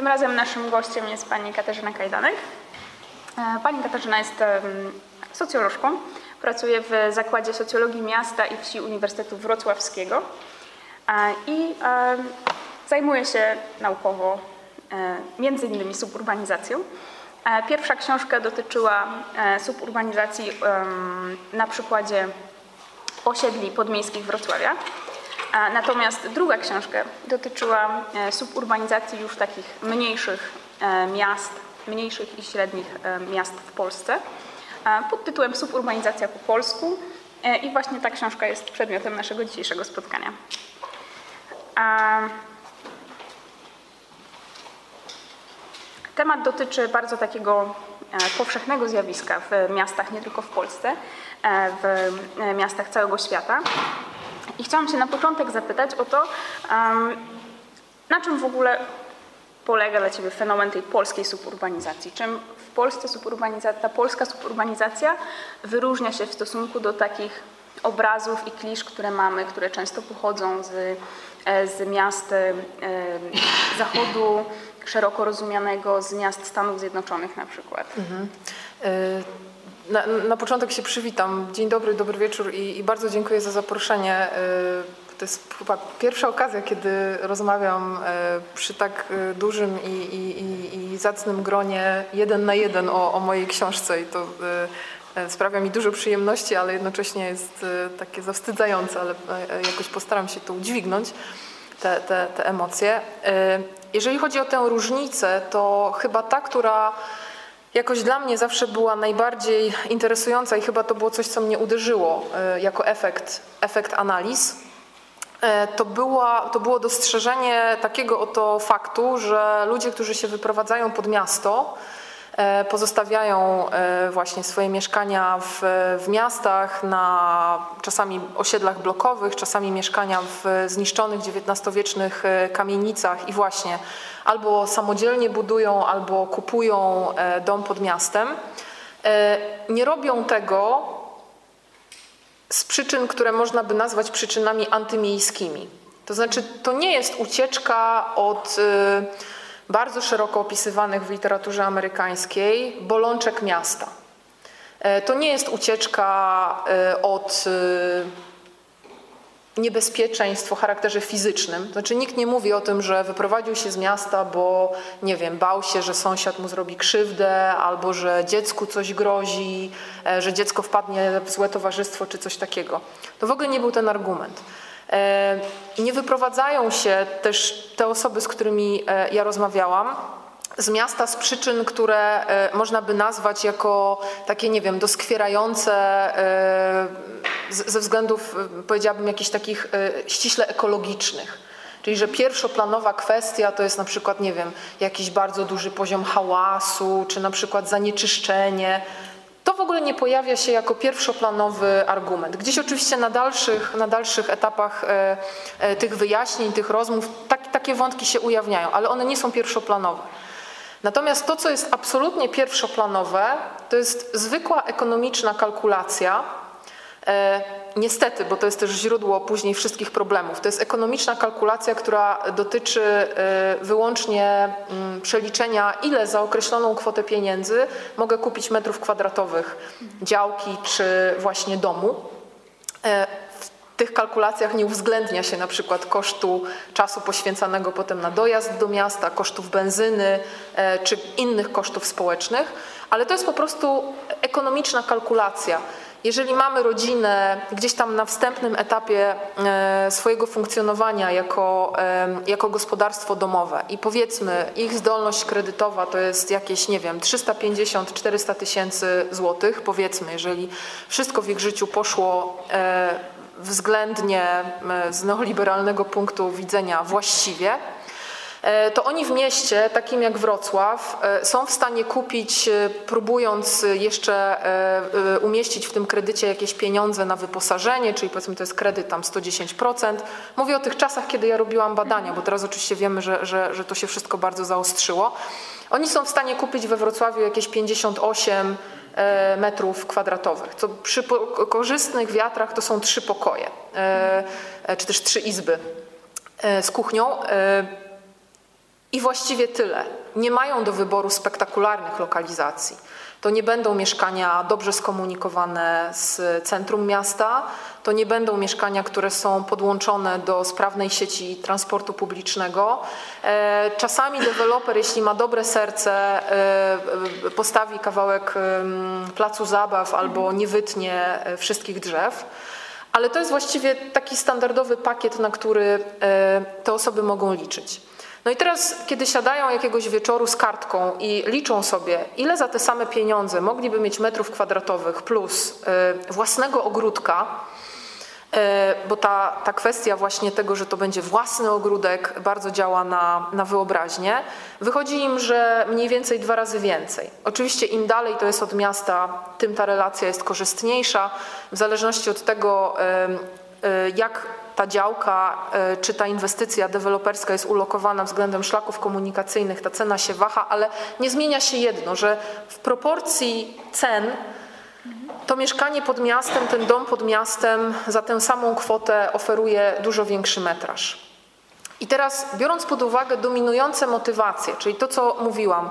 Tym razem naszym gościem jest pani Katarzyna Kajdanek. E, pani Katarzyna jest socjolożką, pracuje w Zakładzie Socjologii Miasta i Wsi Uniwersytetu Wrocławskiego i zajmuje się naukowo między innymi suburbanizacją. Pierwsza książka dotyczyła suburbanizacji na przykładzie osiedli podmiejskich Wrocławia. Natomiast druga książka dotyczyła e, suburbanizacji już takich mniejszych e, miast, mniejszych i średnich e, miast w Polsce pod tytułem Suburbanizacja po polsku i właśnie ta książka jest przedmiotem naszego dzisiejszego spotkania. Temat dotyczy bardzo takiego powszechnego zjawiska w miastach, nie tylko w Polsce, w miastach całego świata. I chciałam się na początek zapytać o to, na czym w ogóle polega dla Ciebie fenomen tej polskiej suburbanizacji? Czym w Polsce suburbanizacja, ta polska suburbanizacja wyróżnia się w stosunku do takich obrazów i klisz, które mamy, które często pochodzą z, e, z miast zachodu szeroko rozumianego, z miast Stanów Zjednoczonych na przykład? Mhm. Y na, na, początek się przywitam. Dzień dobry, dobry wieczór i, i bardzo dziękuję za zaproszenie. Y, to jest chyba pierwsza okazja, kiedy rozmawiam y, przy tak y, dużym i, i, i zacnym gronie jeden na jeden o, o mojej książce i to sprawia mi dużo przyjemności, ale jednocześnie jest takie zawstydzające, ale jakoś postaram się to udźwignąć, te, te, te emocje. Jeżeli chodzi o tę różnicę, to chyba ta, która jakoś dla mnie zawsze była najbardziej interesująca i chyba to było coś, co mnie uderzyło e, jako efekt, efekt analiz. E, to, była, to było dostrzeżenie takiego oto faktu, że ludzie, którzy się wyprowadzają pod miasto, pozostawiają e, właśnie swoje mieszkania w, w miastach, na czasami osiedlach blokowych, czasami mieszkania w zniszczonych XIX-wiecznych e, kamienicach i właśnie albo samodzielnie budują, albo kupują dom pod miastem. Nie robią tego z przyczyn, które można by nazwać przyczynami antymiejskimi. To znaczy, to nie jest ucieczka od bardzo szeroko opisywanych w literaturze amerykańskiej bolączek miasta. E, to nie jest ucieczka e, od e, niebezpieczeństw o charakterze fizycznym. Znaczy nikt nie mówi o tym, że wyprowadził się z miasta, bo nie wiem, bał się, że sąsiad mu zrobi krzywdę, albo że dziecku coś grozi, że dziecko wpadnie w złe towarzystwo czy coś takiego. To w ogóle nie był ten argument. E, nie wyprowadzają się też te osoby, z którymi e, ja rozmawiałam, z miasta z przyczyn, które e, można by nazwać jako takie, nie wiem, doskwierające ze względów, powiedziałabym, jakichś takich ściśle ekologicznych. Czyli, że pierwszoplanowa kwestia to jest na przykład, nie wiem, jakiś bardzo duży poziom hałasu, czy na przykład zanieczyszczenie, to w ogóle nie pojawia się jako pierwszoplanowy argument. Gdzieś oczywiście na dalszych, na dalszych etapach e, e, tych wyjaśnień, tych rozmów tak, takie wątki się ujawniają, ale one nie są pierwszoplanowe. Natomiast to, co jest absolutnie pierwszoplanowe, to jest zwykła ekonomiczna kalkulacja, E, niestety, bo to jest też źródło później wszystkich problemów. To jest ekonomiczna kalkulacja, która dotyczy e, wyłącznie mm, przeliczenia, ile za określoną kwotę pieniędzy mogę kupić metrów kwadratowych działki czy właśnie domu. E, w tych kalkulacjach nie uwzględnia się na przykład kosztu czasu poświęcanego potem na dojazd do miasta, kosztów benzyny czy innych kosztów społecznych, ale to jest po prostu ekonomiczna kalkulacja. Jeżeli mamy rodzinę gdzieś tam na wstępnym etapie e, swojego funkcjonowania jako, e, jako gospodarstwo domowe i powiedzmy ich zdolność kredytowa to jest jakieś, nie wiem, 350-400 tysięcy złotych, powiedzmy, jeżeli wszystko w ich życiu poszło e, względnie z neoliberalnego punktu widzenia właściwie, E, to oni w mieście, takim jak Wrocław, e, są w stanie kupić, e, próbując jeszcze umieścić w tym kredycie jakieś pieniądze na wyposażenie, czyli powiedzmy to jest kredyt tam 110%. Mówię o tych czasach, kiedy ja robiłam badania, bo teraz oczywiście wiemy, że, że, że to się wszystko bardzo zaostrzyło. Oni są w stanie kupić we Wrocławiu jakieś 58 metrów kwadratowych, co przy korzystnych wiatrach to są trzy pokoje, czy też trzy izby z kuchnią. I właściwie tyle. Nie mają do wyboru spektakularnych lokalizacji. To nie będą mieszkania dobrze skomunikowane z centrum miasta, to nie będą mieszkania, które są podłączone do sprawnej sieci transportu publicznego. E, czasami deweloper, jeśli ma dobre serce, e, postawi kawałek placu zabaw albo nie wytnie e, wszystkich drzew. Ale to jest właściwie taki standardowy pakiet, na który te osoby mogą liczyć. No i teraz, kiedy siadają jakiegoś wieczoru z kartką i liczą sobie, ile za te same pieniądze mogliby mieć metrów kwadratowych plus y, własnego ogródka, y, bo ta, ta kwestia właśnie tego, że to będzie własny ogródek, bardzo działa na, na wyobraźnię. Wychodzi im, że mniej więcej dwa razy więcej. Oczywiście im dalej to jest od miasta, tym ta relacja jest korzystniejsza. W zależności od tego, y, jak ta działka e, czy ta inwestycja deweloperska jest ulokowana względem szlaków komunikacyjnych, ta cena się waha, ale nie zmienia się jedno, że w proporcji cen to mieszkanie pod miastem, ten dom pod miastem za tę samą kwotę oferuje dużo większy metraż. I teraz, biorąc pod uwagę dominujące motywacje, czyli to, co mówiłam,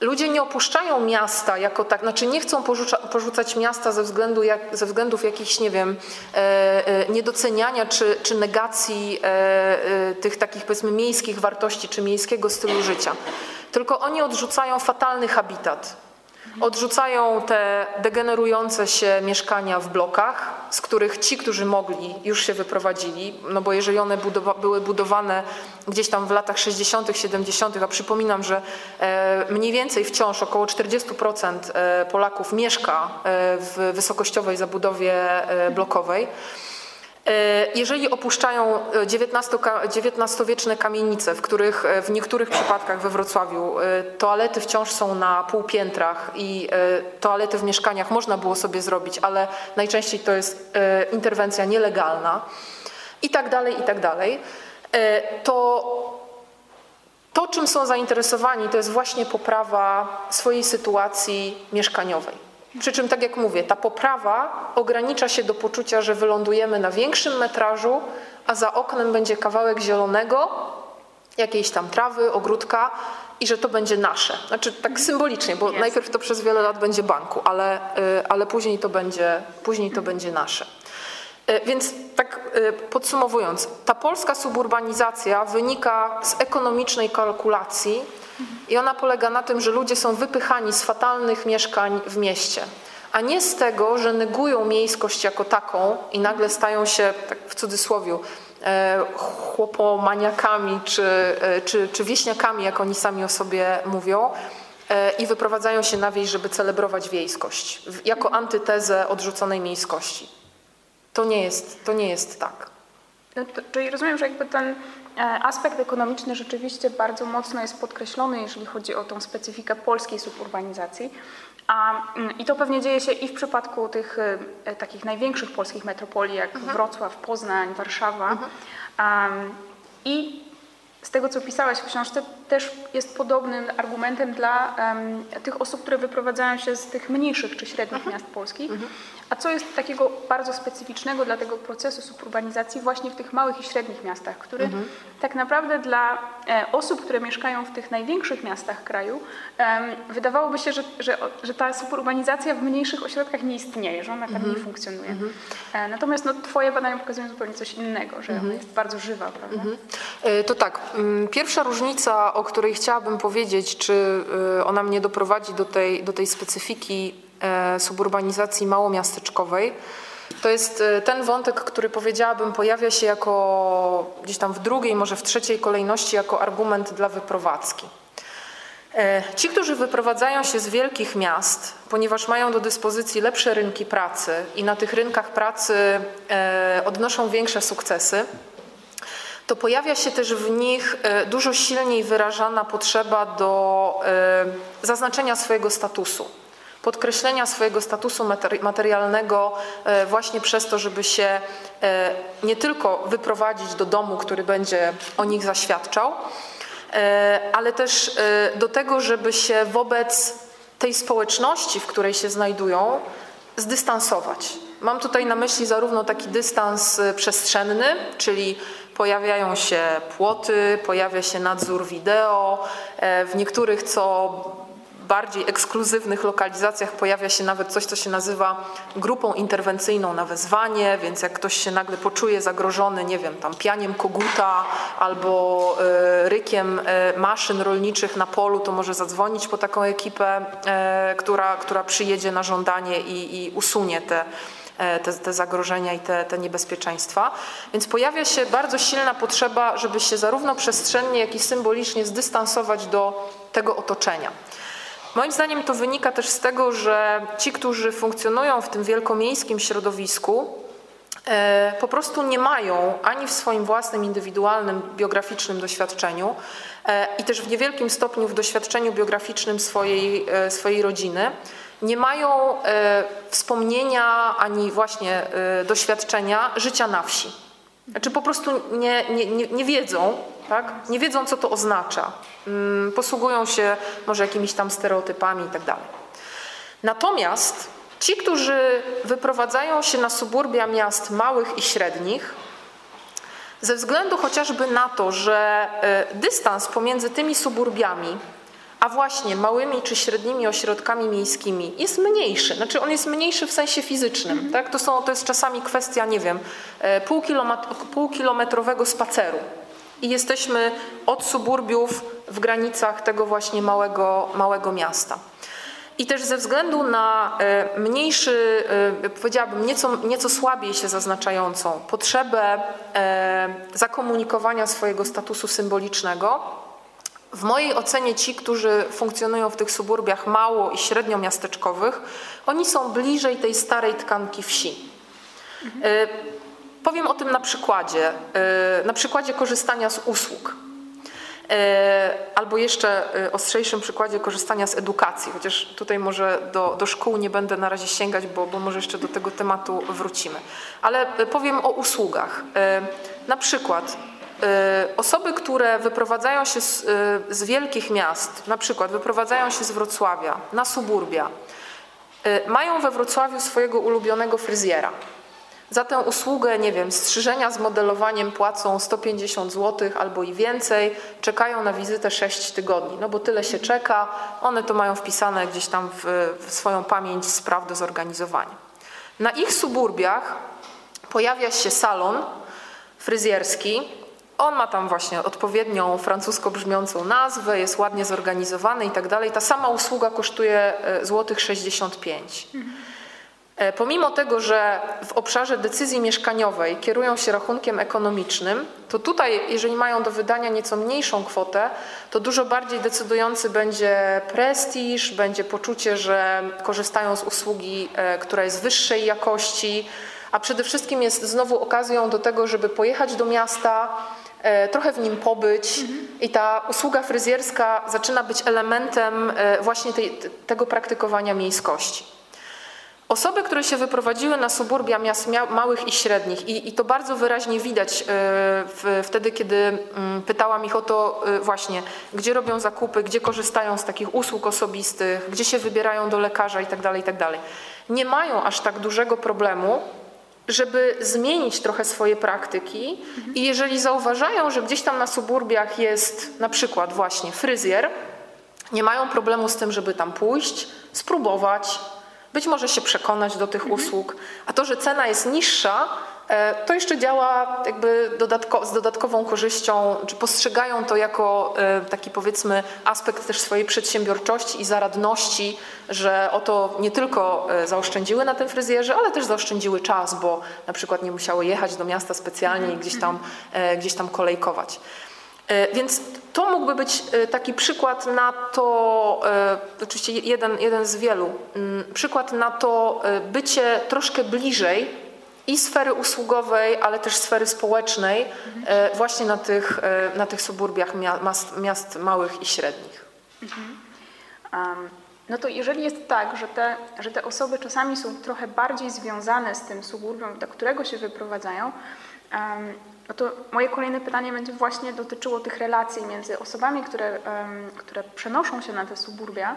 Ludzie nie opuszczają miasta jako tak, znaczy nie chcą porzuca, porzucać miasta ze, względu jak, ze względów jakichś, nie wiem, e, e, niedoceniania czy, czy negacji e, e, tych takich powiedzmy miejskich wartości czy miejskiego stylu życia. Tylko oni odrzucają fatalny habitat, Odrzucają te degenerujące się mieszkania w blokach, z których ci, którzy mogli, już się wyprowadzili, no bo jeżeli one budowa były budowane gdzieś tam w latach 60., 70., a przypominam, że e, mniej więcej wciąż około 40% e, Polaków mieszka e, w wysokościowej zabudowie blokowej. E, jeżeli opuszczają XIX-wieczne e, kamienice, w których e, w niektórych przypadkach we Wrocławiu toalety wciąż są na półpiętrach i toalety w mieszkaniach można było sobie zrobić, ale najczęściej to jest interwencja nielegalna i tak dalej, i tak dalej, to to, czym są zainteresowani, to jest właśnie poprawa swojej sytuacji mieszkaniowej. Przy czym, tak jak mówię, ta poprawa ogranicza się do poczucia, że wylądujemy na większym metrażu, a za oknem będzie kawałek zielonego, jakiejś tam trawy, ogródka i że to będzie nasze. Znaczy tak symbolicznie, bo najpierw to przez wiele lat będzie banku, ale, y, ale później, to będzie, później to będzie nasze. Y, więc tak y, podsumowując, ta polska suburbanizacja wynika z ekonomicznej kalkulacji, i ona polega na tym, że ludzie są wypychani z fatalnych mieszkań w mieście, a nie z tego, że negują miejskość jako taką i nagle stają się, tak w cudzysłowie, e, chłopomaniakami czy, e, czy, czy wieśniakami, jak oni sami o sobie mówią, e, i wyprowadzają się na wieś, żeby celebrować wiejskość, jako antytezę odrzuconej miejskości. To nie jest, to nie jest tak. No to, czyli rozumiem, że jakby ten aspekt ekonomiczny rzeczywiście bardzo mocno jest podkreślony, jeżeli chodzi o tą specyfikę polskiej suburbanizacji. A, mm, I to pewnie dzieje się i w przypadku tych e, takich największych polskich metropolii, jak mhm. Wrocław, Poznań, Warszawa. Mhm. Um, I z tego, co pisałaś w książce, też jest podobnym argumentem dla um, tych osób, które wyprowadzają się z tych mniejszych czy średnich mhm. miast polskich. Mhm. A co jest takiego bardzo specyficznego dla tego procesu suburbanizacji właśnie w tych małych i średnich miastach, który mhm. tak naprawdę dla e, osób, które mieszkają w tych największych miastach kraju, wydawałoby się, że, że, że, ta suburbanizacja w mniejszych ośrodkach nie istnieje, że ona tam nie funkcjonuje. E, natomiast no, Twoje badania pokazują zupełnie coś innego, że ona jest bardzo żywa, prawda? E, to tak, mm, pierwsza różnica, o której chciałabym powiedzieć, czy e, ona mnie doprowadzi do tej, do tej specyfiki E, suburbanizacji małomiasteczkowej. To jest e, ten wątek, który powiedziałabym pojawia się jako gdzieś tam w drugiej, może w trzeciej kolejności jako argument dla wyprowadzki. E, ci, którzy wyprowadzają się z wielkich miast, ponieważ mają do dyspozycji lepsze rynki pracy i na tych rynkach pracy odnoszą większe sukcesy, to pojawia się też w nich dużo silniej wyrażana potrzeba do zaznaczenia swojego statusu podkreślenia swojego statusu materialnego e, właśnie przez to, żeby się e, nie tylko wyprowadzić do domu, który będzie o nich zaświadczał, e, ale też do tego, żeby się wobec tej społeczności, w której się znajdują, zdystansować. Mam tutaj na myśli zarówno taki dystans przestrzenny, czyli Pojawiają się płoty, pojawia się nadzór wideo, e, w niektórych co bardziej ekskluzywnych lokalizacjach pojawia się nawet coś, co się nazywa grupą interwencyjną na wezwanie, więc jak ktoś się nagle poczuje zagrożony, nie wiem, tam pianiem koguta albo y, rykiem y, maszyn rolniczych na polu, to może zadzwonić po taką ekipę, która, która przyjedzie na żądanie i, i usunie te te, te, zagrożenia i te, te niebezpieczeństwa. Więc pojawia się bardzo silna potrzeba, żeby się zarówno przestrzennie, jak i symbolicznie zdystansować do tego otoczenia. Moim zdaniem to wynika też z tego, że ci, którzy funkcjonują w tym wielkomiejskim środowisku, e, po prostu nie mają ani w swoim własnym, indywidualnym, biograficznym doświadczeniu e, i też w niewielkim stopniu w doświadczeniu biograficznym swojej, e, swojej rodziny, nie mają wspomnienia ani właśnie doświadczenia życia na wsi. Znaczy po prostu nie, nie, nie, nie wiedzą, tak? Nie wiedzą, co to oznacza. Mm, posługują się może jakimiś tam stereotypami i tak. Natomiast ci, którzy wyprowadzają się na suburbia miast małych i średnich, ze względu chociażby na to, że e, dystans pomiędzy tymi suburbiami, a właśnie małymi czy średnimi ośrodkami miejskimi jest mniejszy. Znaczy on jest mniejszy w sensie fizycznym. Mhm. Tak? To, są, to jest czasami kwestia, nie wiem, e, półkilometrowego spaceru i jesteśmy od suburbiów w granicach tego właśnie małego, małego miasta. I też ze względu na e, mniejszy, e, powiedziałabym nieco, nieco słabiej się zaznaczającą potrzebę zakomunikowania swojego statusu symbolicznego, w mojej ocenie ci, którzy funkcjonują w tych suburbiach mało i średnio miasteczkowych, oni są bliżej tej starej tkanki wsi. Mhm. Powiem o tym na przykładzie, e, na przykładzie korzystania z usług. E, albo jeszcze ostrzejszym przykładzie korzystania z edukacji, chociaż tutaj może do, do szkół nie będę na razie sięgać, bo, bo może jeszcze do tego tematu wrócimy. Ale powiem o usługach. Na przykład osoby, które wyprowadzają się z, z wielkich miast, na przykład wyprowadzają się z Wrocławia na suburbia, mają we Wrocławiu swojego ulubionego fryzjera. Za tę usługę, nie wiem, strzyżenia z modelowaniem płacą 150 zł albo i więcej, czekają na wizytę 6 tygodni, no bo tyle się czeka, one to mają wpisane gdzieś tam w, w swoją pamięć spraw do zorganizowania. Na ich suburbiach pojawia się salon fryzjerski, on ma tam właśnie odpowiednią francusko brzmiącą nazwę, jest ładnie zorganizowany i tak dalej. Ta sama usługa kosztuje e, złotych 65. Mhm. E, pomimo tego, że w obszarze decyzji mieszkaniowej kierują się rachunkiem ekonomicznym, to tutaj, jeżeli mają do wydania nieco mniejszą kwotę, to dużo bardziej decydujący będzie prestiż, będzie poczucie, że korzystają z usługi, e, która jest wyższej jakości, a przede wszystkim jest znowu okazją do tego, żeby pojechać do miasta, trochę w nim pobyć mhm. i ta usługa fryzjerska zaczyna być elementem właśnie tej, tego praktykowania miejskości. Osoby, które się wyprowadziły na suburbia miast małych i średnich i, i to bardzo wyraźnie widać e, w, wtedy, kiedy mm, pytałam ich o to e, właśnie, gdzie robią zakupy, gdzie korzystają z takich usług osobistych, gdzie się wybierają do lekarza itd., tak itd. Tak Nie mają aż tak dużego problemu, żeby zmienić trochę swoje praktyki i jeżeli zauważają, że gdzieś tam na suburbiach jest na przykład właśnie fryzjer, nie mają problemu z tym, żeby tam pójść, spróbować, być może się przekonać do tych mhm. usług, a to, że cena jest niższa, to jeszcze działa jakby dodatko, z dodatkową korzyścią, czy postrzegają to jako e, taki powiedzmy aspekt też swojej przedsiębiorczości i zaradności, że oto nie tylko e, zaoszczędziły na tym fryzjerze, ale też zaoszczędziły czas, bo na przykład nie musiały jechać do miasta specjalnie i gdzieś tam, gdzieś tam kolejkować. E, więc to mógłby być e, taki przykład na to, e, oczywiście jeden, jeden z wielu, mm, przykład na to bycie troszkę bliżej i sfery usługowej, ale też sfery społecznej mhm. właśnie na tych, na tych suburbiach miast, miast małych i średnich. Mhm. Um, no to jeżeli jest tak, że te, że te osoby czasami są trochę bardziej związane z tym suburbium, do którego się wyprowadzają, um, no to moje kolejne pytanie będzie właśnie dotyczyło tych relacji między osobami, które, które przenoszą się na te suburbia,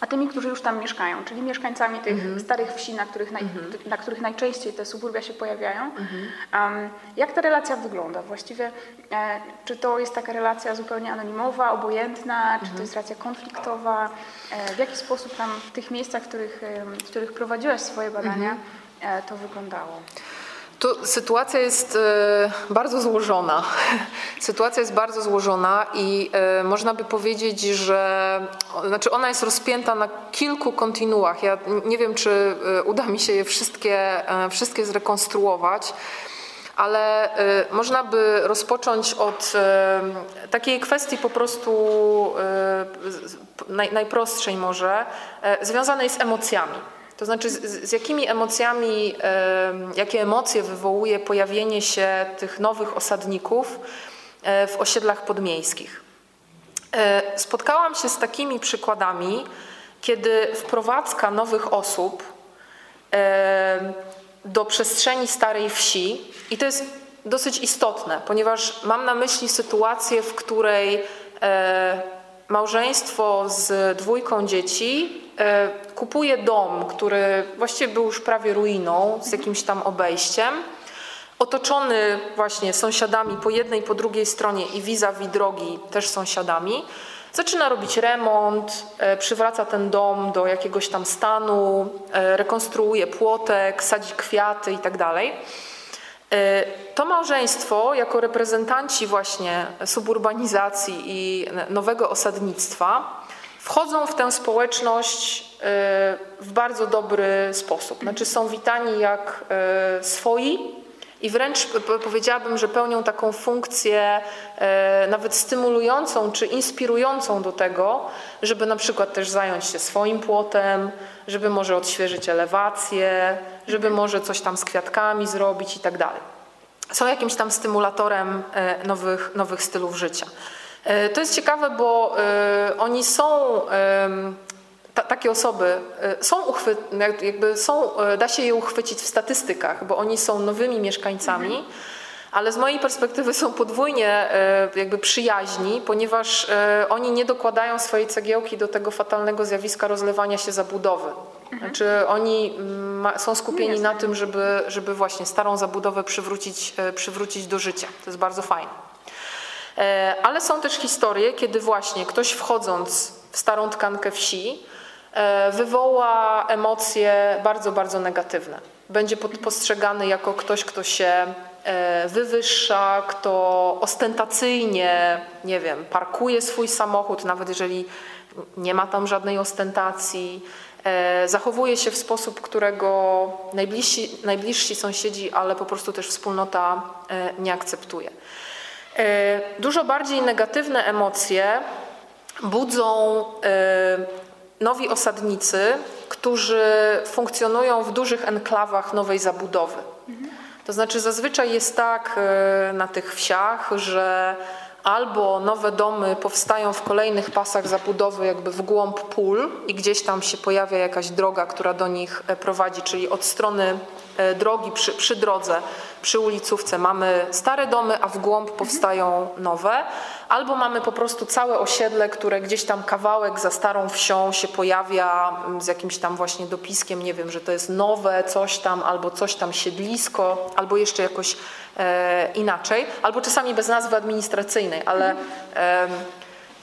a tymi, którzy już tam mieszkają, czyli mieszkańcami tych Mhm. starych wsi, na których, naj, na których najczęściej te suburbia się pojawiają. Mhm. Um, jak ta relacja wygląda? Właściwie e, czy to jest taka relacja zupełnie anonimowa, obojętna, czy to Mhm. jest relacja konfliktowa? E, w jaki sposób tam w tych miejscach, w których, w których prowadziłaś swoje badania, Mhm. e, to wyglądało? To sytuacja jest e, bardzo złożona. Sytuacja jest bardzo złożona i e, można by powiedzieć, że znaczy ona jest rozpięta na kilku kontinuach. Ja nie wiem, czy e, uda mi się je wszystkie, wszystkie zrekonstruować. Ale można by rozpocząć od takiej kwestii po prostu najprostszej może, związanej z emocjami. To znaczy z, z jakimi emocjami, jakie emocje wywołuje pojawienie się tych nowych osadników e, w osiedlach podmiejskich. E, Spotkałam się z takimi przykładami, kiedy wprowadzka nowych osób do przestrzeni starej wsi, i to jest dosyć istotne, ponieważ mam na myśli sytuację, w której e, małżeństwo z dwójką dzieci e, kupuje dom, który właściwie był już prawie ruiną, z jakimś tam obejściem, otoczony właśnie sąsiadami po jednej, po drugiej stronie i vis-a-vis drogi też sąsiadami. Zaczyna robić remont, e, przywraca ten dom do jakiegoś tam stanu, e, rekonstruuje płotek, sadzi kwiaty i tak To małżeństwo, jako reprezentanci właśnie suburbanizacji i nowego osadnictwa, wchodzą w tę społeczność e, w bardzo dobry sposób. Znaczy są witani jak e, swoi i wręcz powiedziałabym, że pełnią taką funkcję e, nawet stymulującą czy inspirującą do tego, żeby na przykład też zająć się swoim płotem, żeby może odświeżyć elewację, żeby może coś tam z kwiatkami zrobić i tak dalej. Są jakimś tam stymulatorem e, nowych, nowych stylów życia. E, To jest ciekawe, bo oni są ta, takie osoby e, są uchwy, jak- jakby są, e, da się je uchwycić w statystykach, bo oni są nowymi mieszkańcami, ale z mojej perspektywy są podwójnie e, jakby przyjaźni, ponieważ oni nie dokładają swojej cegiełki do tego fatalnego zjawiska rozlewania się zabudowy. Znaczy oni mm, ma, są skupieni na tym, żeby, żeby właśnie starą zabudowę przywrócić, przywrócić do życia. To jest bardzo fajne. E, Ale są też historie, kiedy właśnie ktoś wchodząc w starą tkankę wsi wywoła emocje bardzo, bardzo negatywne. Będzie postrzegany jako ktoś, kto się e, wywyższa, kto ostentacyjnie, nie wiem, parkuje swój samochód, nawet jeżeli nie ma tam żadnej ostentacji, e, zachowuje się w sposób, którego najbliżsi, najbliżsi sąsiedzi, ale po prostu też wspólnota e, nie akceptuje. E, Dużo bardziej negatywne emocje budzą e, nowi osadnicy, którzy funkcjonują w dużych enklawach nowej zabudowy. To znaczy zazwyczaj jest tak e, na tych wsiach, że albo nowe domy powstają w kolejnych pasach zabudowy jakby w głąb pól i gdzieś tam się pojawia jakaś droga, która do nich e, prowadzi, czyli od strony drogi przy, przy drodze, przy ulicówce. Mamy stare domy, a w głąb powstają nowe, albo mamy po prostu całe osiedle, które gdzieś tam kawałek za starą wsią się pojawia mm, z jakimś tam właśnie dopiskiem, nie wiem, że to jest nowe coś tam, albo coś tam siedlisko, albo jeszcze jakoś e, inaczej, albo czasami bez nazwy administracyjnej, ale em,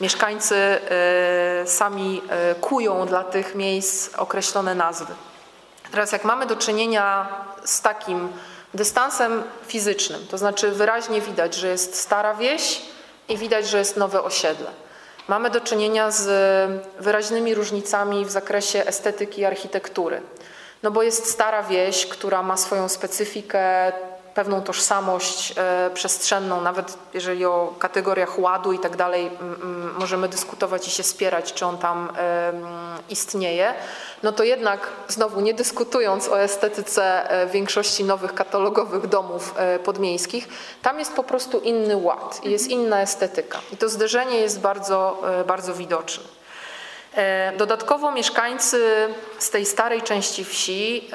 mieszkańcy e, sami e, kują dla tych miejsc określone nazwy. Teraz jak mamy do czynienia z takim dystansem fizycznym, to znaczy wyraźnie widać, że jest stara wieś i widać, że jest nowe osiedle. Mamy do czynienia z wyraźnymi różnicami w zakresie estetyki i architektury. No bo jest stara wieś, która ma swoją specyfikę, pewną tożsamość e, przestrzenną, nawet jeżeli o kategoriach ładu i tak dalej możemy dyskutować i się spierać, czy on tam istnieje, no to jednak znowu nie dyskutując o estetyce e, większości nowych katalogowych domów e, podmiejskich, tam jest po prostu inny ład i jest inna estetyka. I to zderzenie jest bardzo, bardzo widoczne. Dodatkowo mieszkańcy z tej starej części wsi,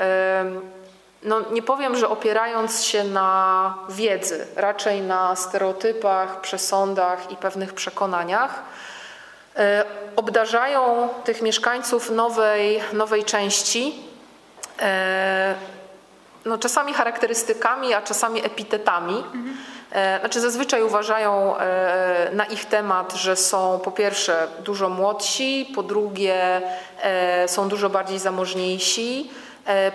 no nie powiem, że opierając się na wiedzy, raczej na stereotypach, przesądach i pewnych przekonaniach, e, obdarzają tych mieszkańców nowej, nowej części e, no, czasami charakterystykami, a czasami epitetami. E, Znaczy zazwyczaj uważają na ich temat, że są po pierwsze dużo młodsi, po drugie są dużo bardziej zamożniejsi,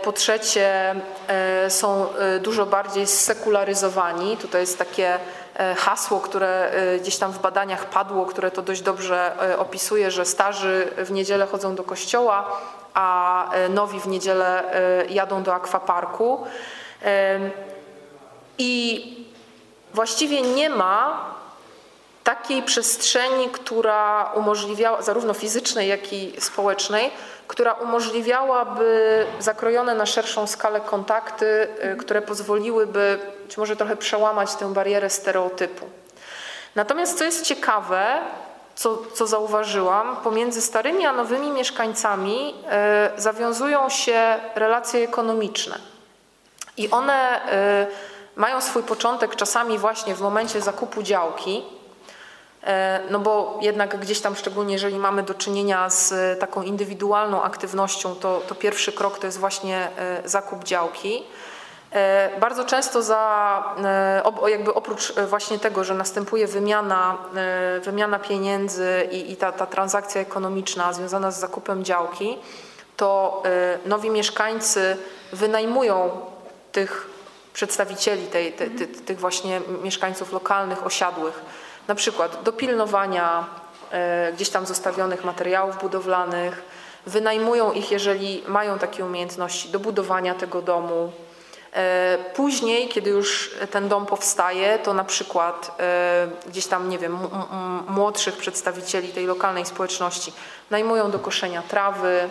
po trzecie e, są e, dużo bardziej sekularyzowani. Tutaj jest takie e, hasło, które e, gdzieś tam w badaniach padło, które to dość dobrze e, opisuje, że starzy w niedzielę chodzą do kościoła, a e, nowi w niedzielę e, jadą do akwaparku. I właściwie nie ma takiej przestrzeni, która umożliwiała, zarówno fizycznej, jak i społecznej, która umożliwiałaby zakrojone na szerszą skalę kontakty, y, które pozwoliłyby być może trochę przełamać tę barierę stereotypu. Natomiast co jest ciekawe, co, co zauważyłam, pomiędzy starymi a nowymi mieszkańcami y, zawiązują się relacje ekonomiczne. I one y, mają swój początek czasami właśnie w momencie zakupu działki, no bo jednak gdzieś tam, szczególnie jeżeli mamy do czynienia z taką indywidualną aktywnością, to, to pierwszy krok to jest właśnie e, zakup działki. E, Bardzo często za, e, jakby oprócz e, właśnie tego, że następuje wymiana, e, wymiana pieniędzy i, i ta, ta transakcja ekonomiczna związana z zakupem działki, to e, nowi mieszkańcy wynajmują tych przedstawicieli tej, te, ty, tych właśnie mieszkańców lokalnych, osiadłych, na przykład do pilnowania e, gdzieś tam zostawionych materiałów budowlanych, wynajmują ich, jeżeli mają takie umiejętności, do budowania tego domu. E, Później, kiedy już ten dom powstaje, to na przykład e, gdzieś tam, nie wiem, młodszych przedstawicieli tej lokalnej społeczności najmują do koszenia trawy,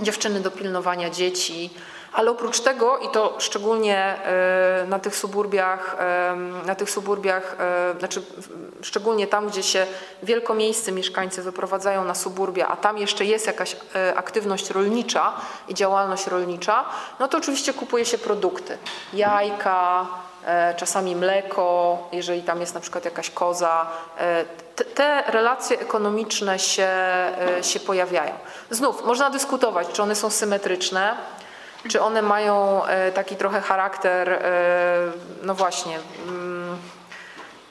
dziewczyny do pilnowania dzieci, ale oprócz tego, i to szczególnie e, na tych suburbiach, e, na tych suburbiach, e, znaczy szczególnie tam, gdzie się wielkomiejscy mieszkańcy wyprowadzają na suburbia, a tam jeszcze jest jakaś aktywność rolnicza i działalność rolnicza, no to oczywiście kupuje się produkty. Jajka, czasami mleko, jeżeli tam jest na przykład jakaś koza. Te, relacje ekonomiczne się, się pojawiają. Znów, można dyskutować, czy one są symetryczne, czy one mają e, taki trochę charakter, e, no właśnie, mm,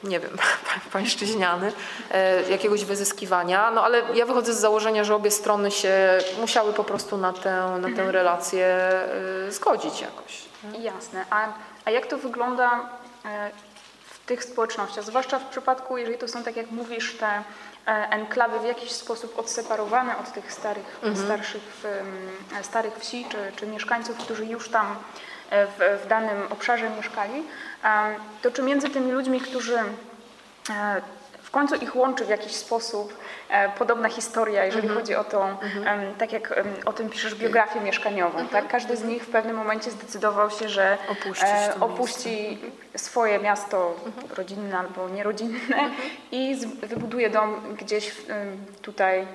nie wiem, pańszczyźniany, e, jakiegoś wyzyskiwania, no ale ja wychodzę z założenia, że obie strony się musiały po prostu na tę, na tę relację e, zgodzić jakoś. Jasne. A, a jak to wygląda w tych społecznościach? Zwłaszcza w przypadku, jeżeli to są, tak jak mówisz, te enklawy w jakiś sposób odseparowane od tych starych, starszych, em, starych wsi czy, czy mieszkańców, którzy już tam e, w, w danym obszarze mieszkali, e, to czy między tymi ludźmi, którzy e, w końcu ich łączy w jakiś sposób e, podobna historia, jeżeli chodzi o tą, em, tak jak o tym piszesz, biografię mieszkaniową. Tak? Każdy z nich w pewnym momencie zdecydował się, że Opuścić e, opuści swoje miasto rodzinne albo nierodzinne i wybuduje dom gdzieś tutaj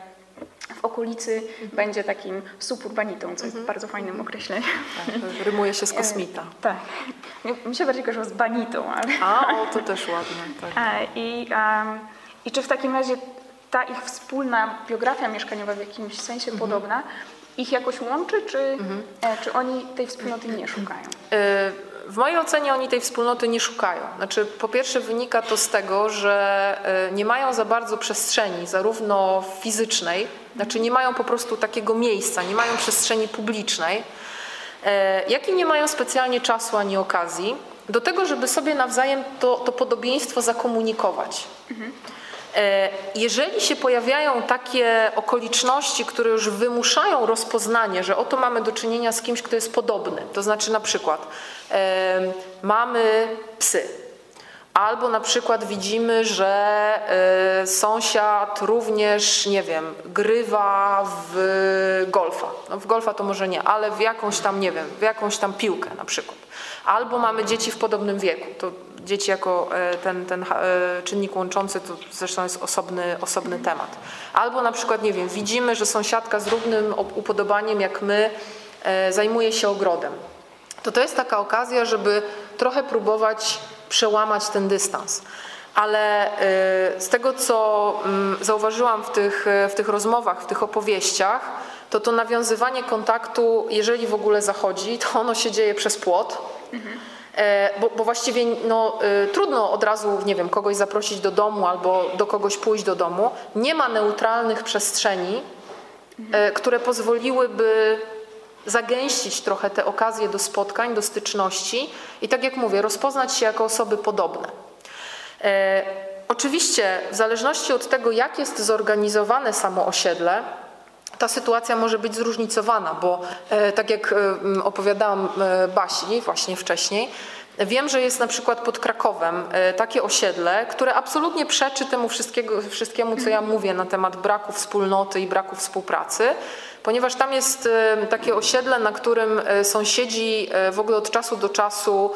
w okolicy, będzie takim suburbanitą, co jest bardzo fajnym określeniem. Tak, rymuje się z kosmita. Tak. Mi- się bardziej kojarzy z banitą, ale... A, o, to też ładne. Tak. E, I, em, I czy w takim razie ta ich wspólna biografia mieszkaniowa w jakimś sensie Mhm. podobna ich jakoś łączy, czy, e, czy oni tej wspólnoty nie szukają? Y, W mojej ocenie oni tej wspólnoty nie szukają. Znaczy, po pierwsze wynika to z tego, że y, nie mają za bardzo przestrzeni, zarówno fizycznej, znaczy nie mają po prostu takiego miejsca, nie mają przestrzeni publicznej, y, jak i nie mają specjalnie czasu ani okazji do tego, żeby sobie nawzajem to, to podobieństwo zakomunikować. E, Jeżeli się pojawiają takie okoliczności, które już wymuszają rozpoznanie, że oto mamy do czynienia z kimś, kto jest podobny, to znaczy na przykład e, mamy psy, albo na przykład widzimy, że e, sąsiad również, nie wiem, grywa w golfa. No w golfa to może nie, ale w jakąś tam, nie wiem, w jakąś tam piłkę na przykład. Albo mamy dzieci w podobnym wieku. To dzieci jako e, ten, ten e, czynnik łączący to zresztą jest osobny, osobny temat. Albo na przykład, nie wiem, widzimy, że sąsiadka z równym upodobaniem jak my e, zajmuje się ogrodem. To to jest taka okazja, żeby trochę próbować przełamać ten dystans. ale z tego, co mm, zauważyłam w tych, w tych rozmowach, w tych opowieściach, to to nawiązywanie kontaktu, jeżeli w ogóle zachodzi, to ono się dzieje przez płot. E, Bo, bo właściwie no, y, trudno od razu, nie wiem, kogoś zaprosić do domu albo do kogoś pójść do domu. Nie ma neutralnych przestrzeni, e, które pozwoliłyby zagęścić trochę te okazje do spotkań, do styczności i tak jak mówię, rozpoznać się jako osoby podobne. E, oczywiście, w zależności od tego, jak jest zorganizowane samo osiedle, ta sytuacja może być zróżnicowana, bo e, tak jak e, opowiadałam e, Basi właśnie wcześniej, wiem, że jest na przykład pod Krakowem takie osiedle, które absolutnie przeczy temu wszystkiego, wszystkiemu, co ja mówię na temat braku wspólnoty i braku współpracy, ponieważ tam jest e, takie osiedle, na którym e, sąsiedzi e, w ogóle od czasu do czasu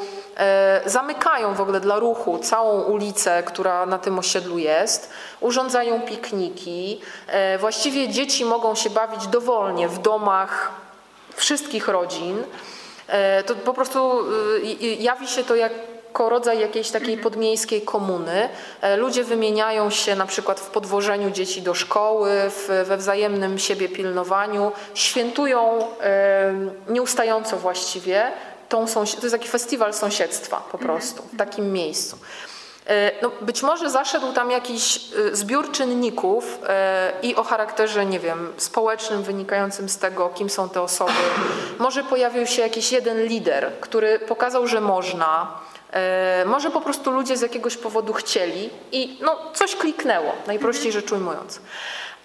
zamykają w ogóle dla ruchu całą ulicę, która na tym osiedlu jest, urządzają pikniki. Właściwie dzieci mogą się bawić dowolnie w domach wszystkich rodzin. To po prostu jawi się to jako rodzaj jakiejś takiej podmiejskiej komuny. E, Ludzie wymieniają się na przykład w podwożeniu dzieci do szkoły, w, we wzajemnym siebie pilnowaniu, świętują nieustająco właściwie tą sąsi- to jest taki festiwal sąsiedztwa po prostu w takim miejscu. E, No, być może zaszedł tam jakiś e, zbiór czynników i o charakterze, nie wiem, społecznym, wynikającym z tego, kim są te osoby. Może pojawił się jakiś jeden lider, który pokazał, że można. E, Może po prostu ludzie z jakiegoś powodu chcieli i no, coś kliknęło, najprościej rzecz ujmując.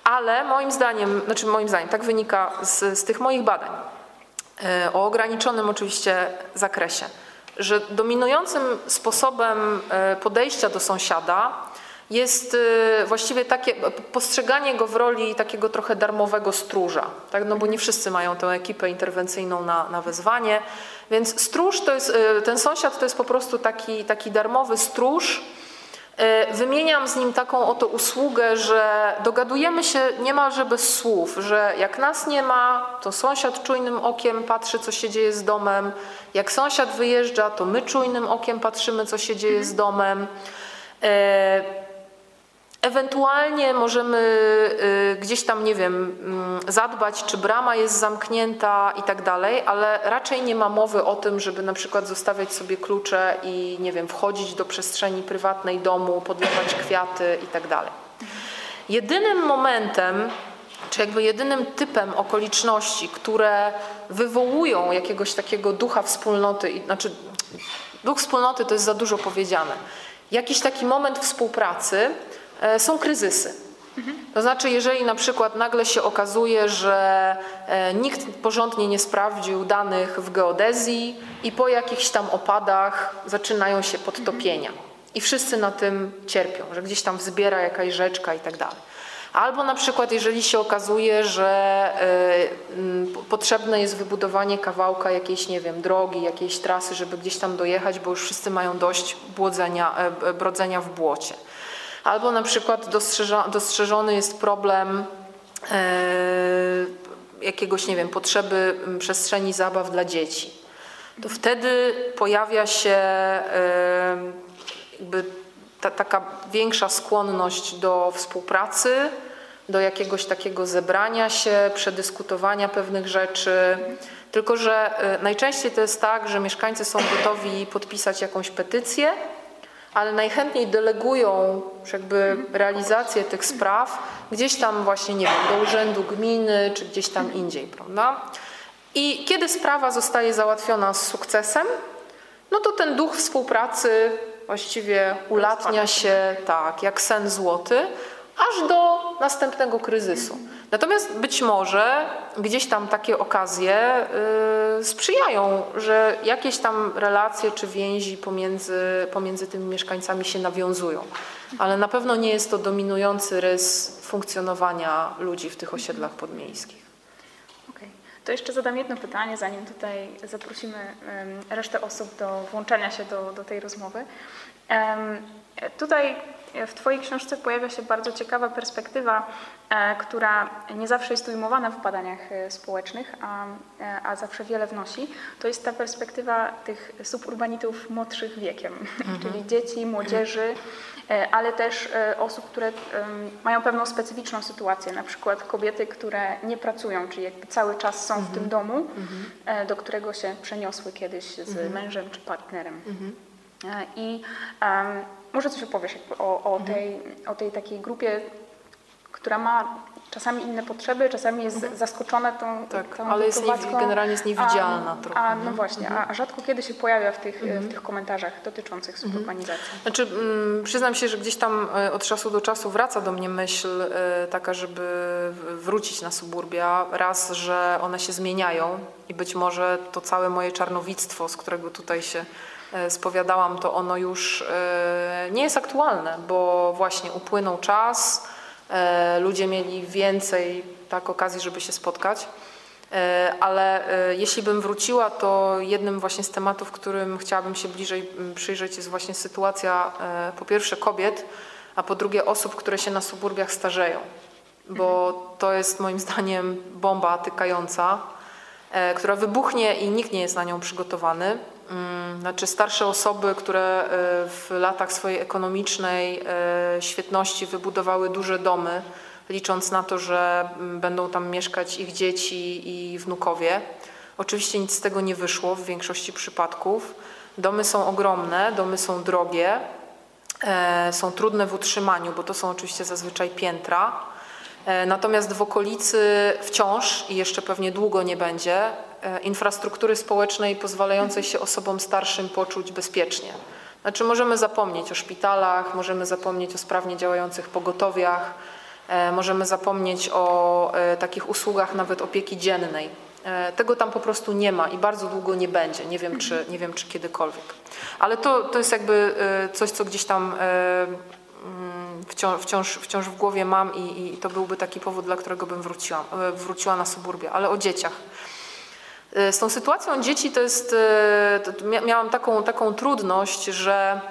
Ale moim zdaniem, znaczy moim zdaniem, tak wynika z, z tych moich badań, e, o ograniczonym oczywiście zakresie, że dominującym sposobem e, podejścia do sąsiada jest e, właściwie takie postrzeganie go w roli takiego trochę darmowego stróża, tak? no bo nie wszyscy mają tę ekipę interwencyjną na, na wezwanie, więc stróż to jest, e, ten sąsiad to jest po prostu taki, taki darmowy stróż, E, Wymieniam z nim taką oto usługę, że dogadujemy się niemalże bez słów, że jak nas nie ma, to sąsiad czujnym okiem patrzy, co się dzieje z domem. Jak sąsiad wyjeżdża, to my czujnym okiem patrzymy, co się dzieje z domem. Ewentualnie możemy y, gdzieś tam, nie wiem, mm, zadbać, czy brama jest zamknięta i tak dalej, ale raczej nie ma mowy o tym, żeby na przykład zostawiać sobie klucze i, nie wiem, wchodzić do przestrzeni prywatnej domu, podlewać kwiaty i tak dalej. Jedynym momentem, czy jakby jedynym typem okoliczności, które wywołują jakiegoś takiego ducha wspólnoty, znaczy duch wspólnoty to jest za dużo powiedziane, jakiś taki moment współpracy, są kryzysy. To znaczy, jeżeli na przykład nagle się okazuje, że e, nikt porządnie nie sprawdził danych w geodezji i po jakichś tam opadach zaczynają się podtopienia i wszyscy na tym cierpią, że gdzieś tam wzbiera jakaś rzeczka i tak dalej. Albo na przykład, jeżeli się okazuje, że e, potrzebne jest wybudowanie kawałka jakiejś, nie wiem, drogi, jakiejś trasy, żeby gdzieś tam dojechać, bo już wszyscy mają dość e, brodzenia w błocie. Albo na przykład dostrzeżony jest problem e, jakiegoś, nie wiem, potrzeby przestrzeni zabaw dla dzieci. To wtedy pojawia się e, jakby ta, taka większa skłonność do współpracy, do jakiegoś takiego zebrania się, przedyskutowania pewnych rzeczy. Tylko, że e, najczęściej to jest tak, że mieszkańcy są gotowi podpisać jakąś petycję, ale najchętniej delegują jakby realizację tych spraw gdzieś tam właśnie, nie wiem, do urzędu gminy, czy gdzieś tam indziej, prawda? I kiedy sprawa zostaje załatwiona z sukcesem, no to ten duch współpracy właściwie ulatnia się tak, jak sen złoty, aż do następnego kryzysu. Natomiast być może gdzieś tam takie okazje y, sprzyjają, że jakieś tam relacje czy więzi pomiędzy, pomiędzy tymi mieszkańcami się nawiązują. Ale na pewno nie jest to dominujący rys funkcjonowania ludzi w tych osiedlach podmiejskich. Okej. To jeszcze zadam jedno pytanie, zanim tutaj zaprosimy resztę osób do włączania się do, do tej rozmowy. Em, Tutaj w Twojej książce pojawia się bardzo ciekawa perspektywa, e, która nie zawsze jest ujmowana w badaniach e, społecznych, a, e, a zawsze wiele wnosi. To jest ta perspektywa tych suburbanitów młodszych wiekiem, czyli dzieci, młodzieży, ale też osób, które mają pewną specyficzną sytuację, na przykład kobiety, które nie pracują, czyli jakby cały czas są w tym domu, e, do którego się przeniosły kiedyś z mężem czy partnerem. E, I em, może coś opowiesz o, o, tej, o tej takiej grupie, która ma czasami inne potrzeby, czasami jest zaskoczona tą, Tak, tą ale jest nie- generalnie jest niewidzialna a, trochę, Mhm. A, no nie? właśnie, a, a rzadko kiedy się pojawia w tych, w tych komentarzach dotyczących suburbanizacji. Znaczy, mm, przyznam się, że gdzieś tam e, od czasu do czasu wraca do mnie myśl e, taka, żeby wrócić na suburbia. Raz, że one się zmieniają i być może to całe moje czarnowictwo, z którego tutaj się spowiadałam, to ono już e, nie jest aktualne, bo właśnie upłynął czas, e, ludzie mieli więcej tak okazji, żeby się spotkać. E, Ale e, jeśli bym wróciła, to jednym właśnie z tematów, którym chciałabym się bliżej przyjrzeć, jest właśnie sytuacja e, po pierwsze kobiet, a po drugie osób, które się na suburbiach starzeją. Bo to jest moim zdaniem bomba tykająca, e, która wybuchnie i nikt nie jest na nią przygotowany. Mm, Znaczy starsze osoby, które e, w latach swojej ekonomicznej e, świetności wybudowały duże domy, licząc na to, że mm, będą tam mieszkać ich dzieci i wnukowie. Oczywiście nic z tego nie wyszło w większości przypadków. Domy są ogromne, domy są drogie, e, są trudne w utrzymaniu, bo to są oczywiście zazwyczaj piętra. E, Natomiast w okolicy wciąż i jeszcze pewnie długo nie będzie e, infrastruktury społecznej pozwalającej się osobom starszym poczuć bezpiecznie. Znaczy możemy zapomnieć o szpitalach, możemy zapomnieć o sprawnie działających pogotowiach, e, możemy zapomnieć o takich usługach nawet opieki dziennej. Tego tam po prostu nie ma i bardzo długo nie będzie. Nie wiem, czy, nie wiem, czy kiedykolwiek. Ale to, to jest jakby coś, co gdzieś tam mm, wciąż, wciąż, wciąż w głowie mam i, i to byłby taki powód, dla którego bym wróciła, e, wróciła na suburbia. Ale o dzieciach. E, Z tą sytuacją dzieci to jest, e, to to mia- miałam taką, taką trudność, że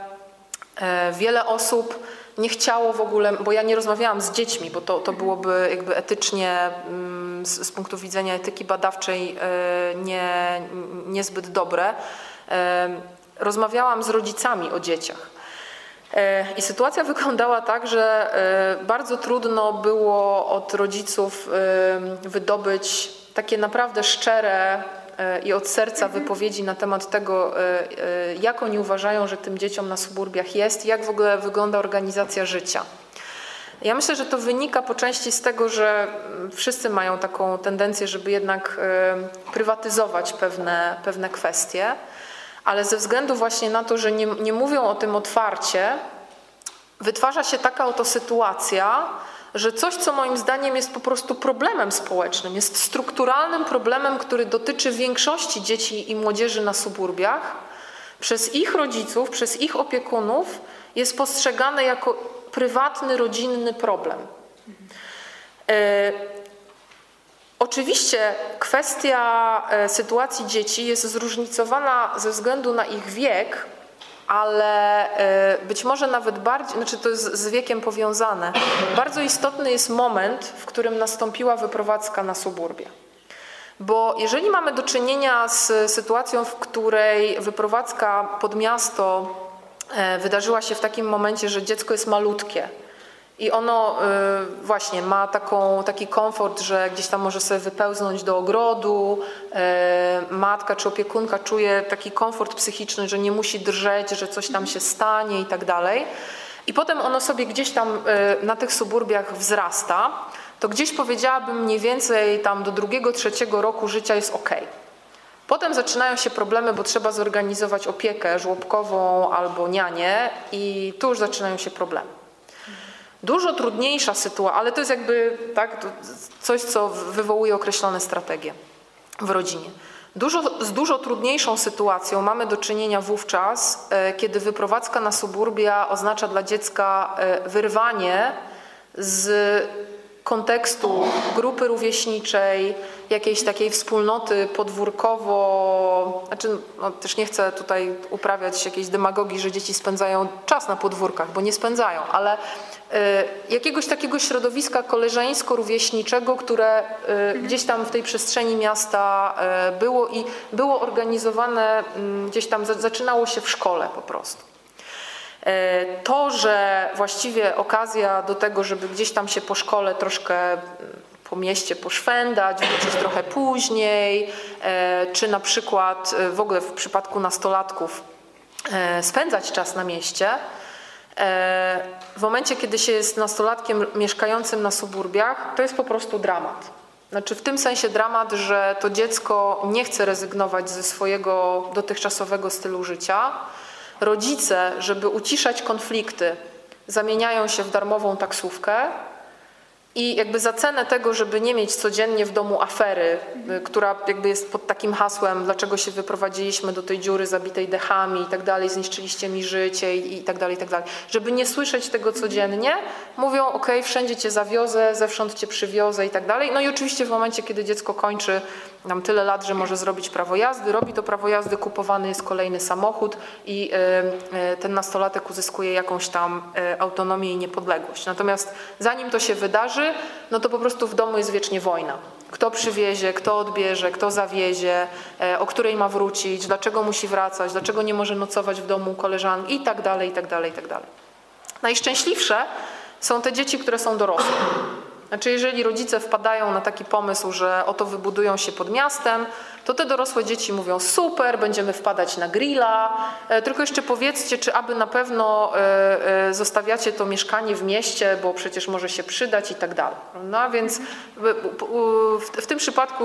wiele osób nie chciało w ogóle, bo ja nie rozmawiałam z dziećmi, bo to, to byłoby jakby etycznie mm, z, z punktu widzenia etyki badawczej nie, niezbyt dobre. Rozmawiałam z rodzicami o dzieciach. E, I sytuacja wyglądała tak, że e, bardzo trudno było od rodziców e, wydobyć takie naprawdę szczere i od serca wypowiedzi na temat tego, jak oni uważają, że tym dzieciom na suburbiach jest jak w ogóle wygląda organizacja życia. Ja myślę, że to wynika po części z tego, że wszyscy mają taką tendencję, żeby jednak prywatyzować pewne, pewne kwestie, ale ze względu właśnie na to, że nie, nie mówią o tym otwarcie, wytwarza się taka oto sytuacja, że coś, co moim zdaniem jest po prostu problemem społecznym, jest strukturalnym problemem, który dotyczy większości dzieci i młodzieży na suburbiach, przez ich rodziców, przez ich opiekunów jest postrzegane jako prywatny, rodzinny problem. E, Oczywiście kwestia e, sytuacji dzieci jest zróżnicowana ze względu na ich wiek, ale e, być może nawet bardziej, znaczy to jest z wiekiem powiązane. Bardzo istotny jest moment, w którym nastąpiła wyprowadzka na suburbie. Bo jeżeli mamy do czynienia z sytuacją, w której wyprowadzka pod miasto e, wydarzyła się w takim momencie, że dziecko jest malutkie i ono y, właśnie ma taką, taki komfort, że gdzieś tam może sobie wypełznąć do ogrodu, y, matka czy opiekunka czuje taki komfort psychiczny, że nie musi drżeć, że coś tam się stanie i tak dalej. I potem ono sobie gdzieś tam y, na tych suburbiach wzrasta, to gdzieś powiedziałabym mniej więcej tam do drugiego, trzeciego roku życia jest ok. Potem zaczynają się problemy, bo trzeba zorganizować opiekę żłobkową albo nianię i tu już zaczynają się problemy. Dużo trudniejsza sytuacja, ale to jest jakby tak, coś, co wywołuje określone strategie w rodzinie. Dużo, z dużo trudniejszą sytuacją mamy do czynienia wówczas, e, kiedy wyprowadzka na suburbia oznacza dla dziecka e, wyrwanie z kontekstu grupy rówieśniczej, jakiejś takiej wspólnoty podwórkowo, znaczy no, też nie chcę tutaj uprawiać jakiejś demagogii, że dzieci spędzają czas na podwórkach, bo nie spędzają, ale jakiegoś takiego środowiska koleżeńsko-rówieśniczego, które y, gdzieś tam w tej przestrzeni miasta y, było i było organizowane, y, gdzieś tam za, zaczynało się w szkole po prostu. To, że właściwie okazja do tego, żeby gdzieś tam się po szkole troszkę mm, po mieście poszwędać, wrócić trochę później, czy na przykład w ogóle w przypadku nastolatków spędzać czas na mieście, w momencie, kiedy się jest nastolatkiem mieszkającym na suburbiach, to jest po prostu dramat. Znaczy w tym sensie dramat, że to dziecko nie chce rezygnować ze swojego dotychczasowego stylu życia, rodzice, żeby uciszać konflikty, zamieniają się w darmową taksówkę i jakby za cenę tego, żeby nie mieć codziennie w domu afery, y, która jakby jest pod takim hasłem, dlaczego się wyprowadziliśmy do tej dziury zabitej dechami i tak dalej, zniszczyliście mi życie i, tak dalej, i tak dalej. Żeby nie słyszeć tego codziennie, mówią, ok, wszędzie cię zawiozę, zewsząd cię przywiozę i tak dalej. No i oczywiście w momencie, kiedy dziecko kończy nam tyle lat, że może zrobić prawo jazdy, robi to prawo jazdy, kupowany jest kolejny samochód i y, y, ten nastolatek uzyskuje jakąś tam autonomię i niepodległość. Natomiast zanim to się wydarzy, no to po prostu w domu jest wiecznie wojna. Kto przywiezie, kto odbierze, kto zawiezie, e, o której ma wrócić, dlaczego musi wracać, dlaczego nie może nocować w domu koleżanki i tak dalej, i tak dalej, i tak dalej. Najszczęśliwsze są te dzieci, które są dorosłe. Znaczy, jeżeli rodzice wpadają na taki pomysł, że oto wybudują się pod miastem, to te dorosłe dzieci mówią super, będziemy wpadać na grilla, e, tylko jeszcze powiedzcie, czy aby na pewno e, e, zostawiacie to mieszkanie w mieście, bo przecież może się przydać i tak dalej. No więc w tym przypadku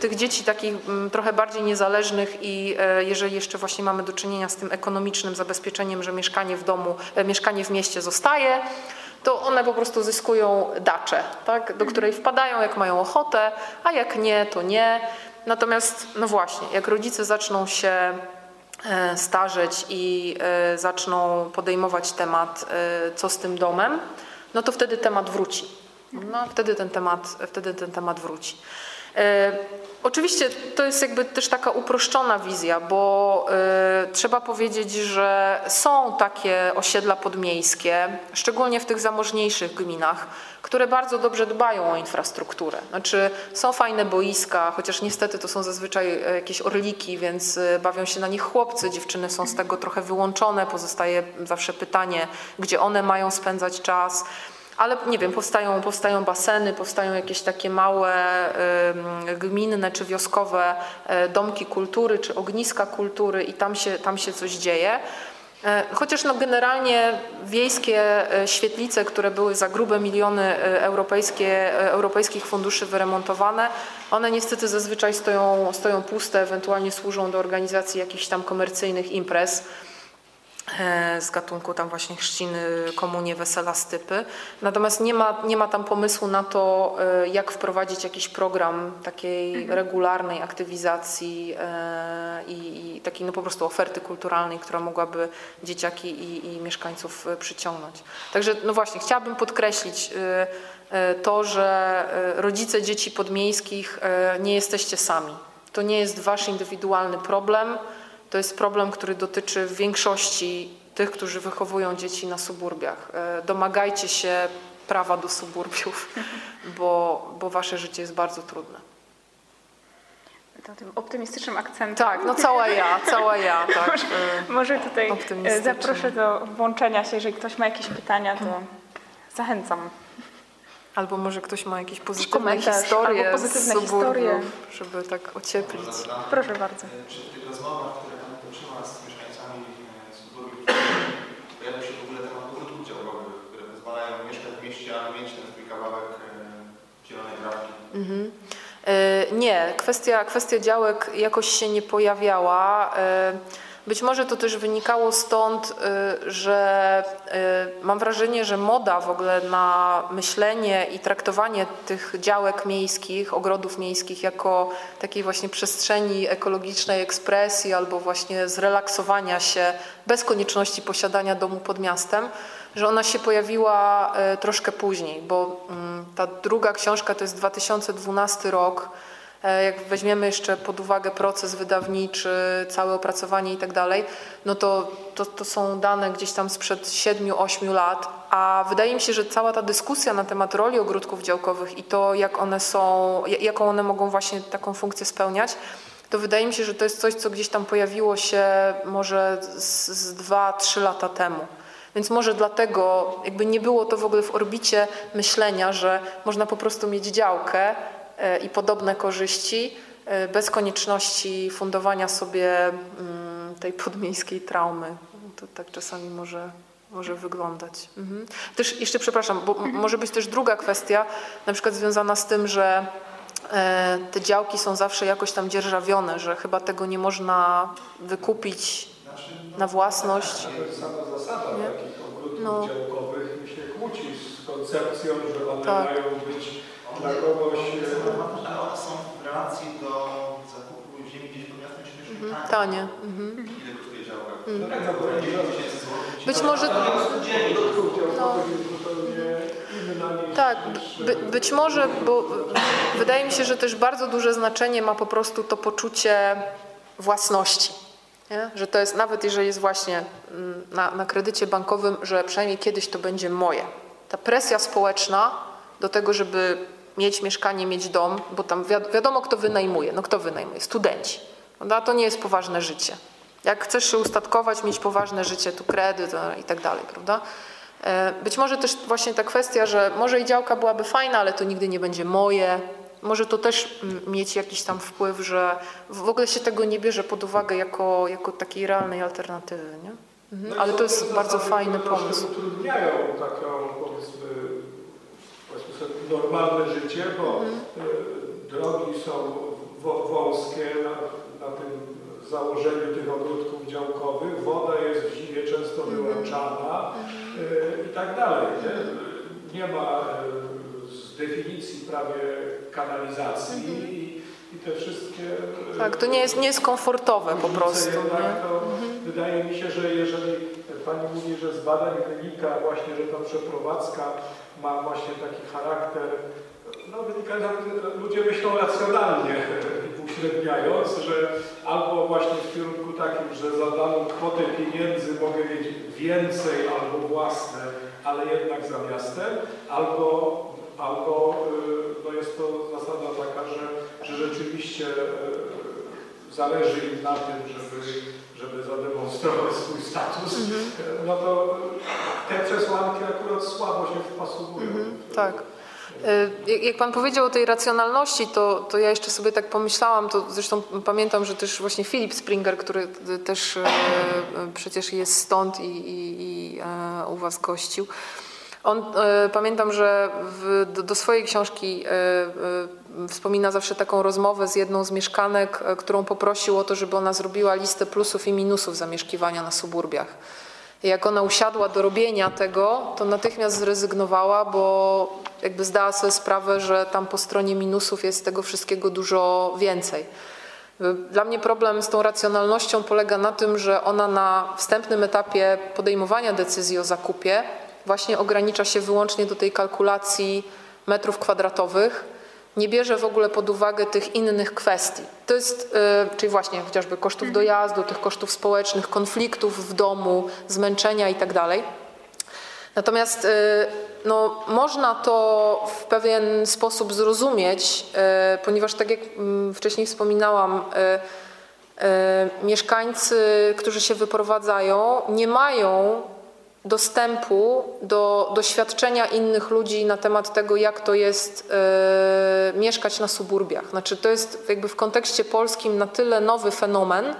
tych dzieci takich trochę bardziej niezależnych i jeżeli jeszcze właśnie mamy do czynienia z tym ekonomicznym zabezpieczeniem, że mieszkanie w domu, mieszkanie w mieście zostaje, to one po prostu zyskują daczę, tak, do której wpadają jak mają ochotę, a jak nie, to nie. Natomiast, no właśnie, jak rodzice zaczną się e, starzeć i e, zaczną podejmować temat, e, co z tym domem, no to wtedy temat wróci. No, wtedy ten temat, wtedy ten temat wróci. E, oczywiście to jest jakby też taka uproszczona wizja, bo y, trzeba powiedzieć, że są takie osiedla podmiejskie, szczególnie w tych zamożniejszych gminach, które bardzo dobrze dbają o infrastrukturę. Znaczy są fajne boiska, chociaż niestety to są zazwyczaj jakieś orliki, więc bawią się na nich chłopcy, dziewczyny są z tego trochę wyłączone, pozostaje zawsze pytanie, gdzie one mają spędzać czas ale nie wiem, powstają, powstają baseny, powstają jakieś takie małe gminne czy wioskowe e, domki kultury czy ogniska kultury i tam się, tam się coś dzieje. E, chociaż no generalnie wiejskie e, świetlice, które były za grube miliony europejskie, europejskich funduszy wyremontowane, one niestety zazwyczaj stoją, stoją puste, ewentualnie służą do organizacji jakichś tam komercyjnych imprez. E, z gatunku tam właśnie chrzciny, komunie, wesela, stypy. Natomiast nie ma, nie ma tam pomysłu na to, e, jak wprowadzić jakiś program takiej mhm. regularnej aktywizacji e, i, i, takiej no po prostu oferty kulturalnej, która mogłaby dzieciaki i, i mieszkańców przyciągnąć. Także no właśnie, chciałabym podkreślić to, że rodzice dzieci podmiejskich nie jesteście sami. To nie jest wasz indywidualny problem to jest problem, który dotyczy większości tych, którzy wychowują dzieci na suburbiach. E, domagajcie się prawa do suburbiów, bo, bo wasze życie jest bardzo trudne. To tym optymistycznym akcentem. Tak, no cała ja, cała ja. Tak. może, e, może tutaj e, zaproszę do włączenia się, jeżeli ktoś ma jakieś pytania, to zachęcam. Albo może ktoś ma jakieś pozytywne historie albo pozytywne z historie. żeby tak ocieplić. Proszę bardzo. Czy w tych rozmowach, które z mieszkańcami e, suburbiów pojawia się w ogóle temat ogródków działkowych, pozwalają mieszkać w mieście, ale mieć ten swój kawałek e, zielonej trawki. Mhm. E, nie, kwestia, kwestia działek jakoś się nie pojawiała. Być może to też wynikało stąd, że mam wrażenie, że moda w ogóle na myślenie i traktowanie tych działek miejskich, ogrodów miejskich jako takiej właśnie przestrzeni ekologicznej ekspresji albo właśnie zrelaksowania się bez konieczności posiadania domu pod miastem, że ona się pojawiła e, troszkę później, bo mm, ta druga książka to jest 2012 rok. E, Jak weźmiemy jeszcze pod uwagę proces wydawniczy, całe opracowanie i tak dalej, no to, to, to są dane gdzieś tam sprzed 7-8 lat, a wydaje mi się, że cała ta dyskusja na temat roli ogródków działkowych i to, jak one są, ja- jaką one mogą właśnie taką funkcję spełniać, to wydaje mi się, że to jest coś, co gdzieś tam pojawiło się może z, z 2-3 lata temu. Więc może dlatego jakby nie było to w ogóle w orbicie myślenia, że można po prostu mieć działkę e, i podobne korzyści e, bez konieczności fundowania sobie mm, tej podmiejskiej traumy. To tak czasami może, może wyglądać. Mhm. Też jeszcze przepraszam, bo m- może być też druga kwestia, na przykład związana z tym, że e, te działki są zawsze jakoś tam dzierżawione, że chyba tego nie można wykupić na własność. To jest sama zasada Nie? takich ogródków No. działkowych mi się kłóci z koncepcją, że one Tak. mają być dla kogoś... e, Ale one są w relacji do zakupu ziemi gdzieś pod miastem też Mhm. tanie. Tanie. Mhm. Ile kosztuje działka? No tak, no bo 9 tysięcy złotych. Być może inna niż... Tak, by, być może, bo wydaje mi się, że też bardzo duże znaczenie ma po prostu to poczucie własności. Nie? Że to jest, nawet jeżeli jest właśnie mm, na, na kredycie bankowym, że przynajmniej kiedyś to będzie moje. Ta presja społeczna do tego, żeby mieć mieszkanie, mieć dom, bo tam wiad- wiadomo, kto wynajmuje. No kto wynajmuje? Studenci. No, to nie jest poważne życie. Jak chcesz się ustatkować, mieć poważne życie, tu kredyt e, i tak dalej, prawda? E, Być może też właśnie ta kwestia, że może i działka byłaby fajna, ale to nigdy nie będzie moje. Może to też mieć jakiś tam wpływ, że w ogóle się tego nie bierze pod uwagę jako, jako takiej realnej alternatywy, nie? No Mhm. i Ale to jest bardzo fajny pomysł. utrudniają taką, powiedzmy, powiedzmy sobie, normalne życie, bo Mhm. e, drogi są wąskie na, na tym założeniu tych ogródków działkowych, woda jest w zimie często Mhm. wyłączana e, i tak dalej. Nie, nie ma e, definicji prawie kanalizacji i, i te wszystkie... e, Mhm. Tak, to nie jest, nie jest komfortowe po prostu. Jednak, Nie? to Wydaje mi się, że jeżeli Pani mówi, że z badań wynika właśnie, że ta przeprowadzka ma właśnie taki charakter, no wynika, że ludzie myślą racjonalnie, uśredniając, że albo właśnie w kierunku takim, że za daną kwotę pieniędzy mogę mieć więcej albo własne, ale jednak za miastem, albo, albo y, no jest to zasada taka, że, że rzeczywiście y, zależy im na tym, żeby, żeby zademonstrować swój status, no to te przesłanki akurat słabo się wpasowują. Tak. Y, Jak jak Pan powiedział o tej racjonalności, to, to ja jeszcze sobie tak pomyślałam, to zresztą pamiętam, że też właśnie Philip Springer, który y, też y, y, przecież jest stąd i, i, i e, u Was gościł, on, y, pamiętam, że w, do, do swojej książki y, y, wspomina zawsze taką rozmowę z jedną z mieszkanek, którą poprosił o to, żeby ona zrobiła listę plusów i minusów zamieszkiwania na suburbiach. I Jak ona usiadła do robienia tego, to natychmiast zrezygnowała, bo jakby zdała sobie sprawę, że tam po stronie minusów jest tego wszystkiego dużo więcej. Dla mnie problem z tą racjonalnością polega na tym, że ona na wstępnym etapie podejmowania decyzji o zakupie właśnie ogranicza się wyłącznie do tej kalkulacji metrów kwadratowych, nie bierze w ogóle pod uwagę tych innych kwestii. To jest, y, czyli właśnie chociażby kosztów dojazdu, tych kosztów społecznych, konfliktów w domu, zmęczenia i tak dalej. Natomiast y, no, można to w pewien sposób zrozumieć, y, ponieważ tak jak mm, wcześniej wspominałam, y, mieszkańcy, którzy się wyprowadzają, nie mają dostępu do doświadczenia innych ludzi na temat tego, jak to jest y, mieszkać na suburbiach. Znaczy, to jest jakby w kontekście polskim na tyle nowy fenomen,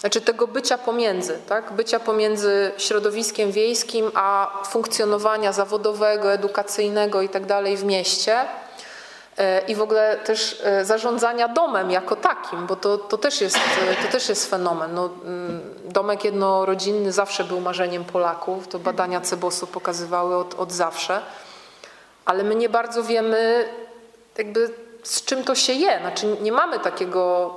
znaczy tego bycia pomiędzy, tak? bycia pomiędzy środowiskiem wiejskim a funkcjonowania zawodowego, edukacyjnego i tak dalej w mieście e, i w ogóle też e, zarządzania domem jako takim, bo to, to, też, jest, e, to też jest fenomen. No, mm, domek jednorodzinny zawsze był marzeniem Polaków, to badania Cebosu pokazywały od, od zawsze, ale my nie bardzo wiemy jakby z czym to się je. Znaczy nie mamy takiego,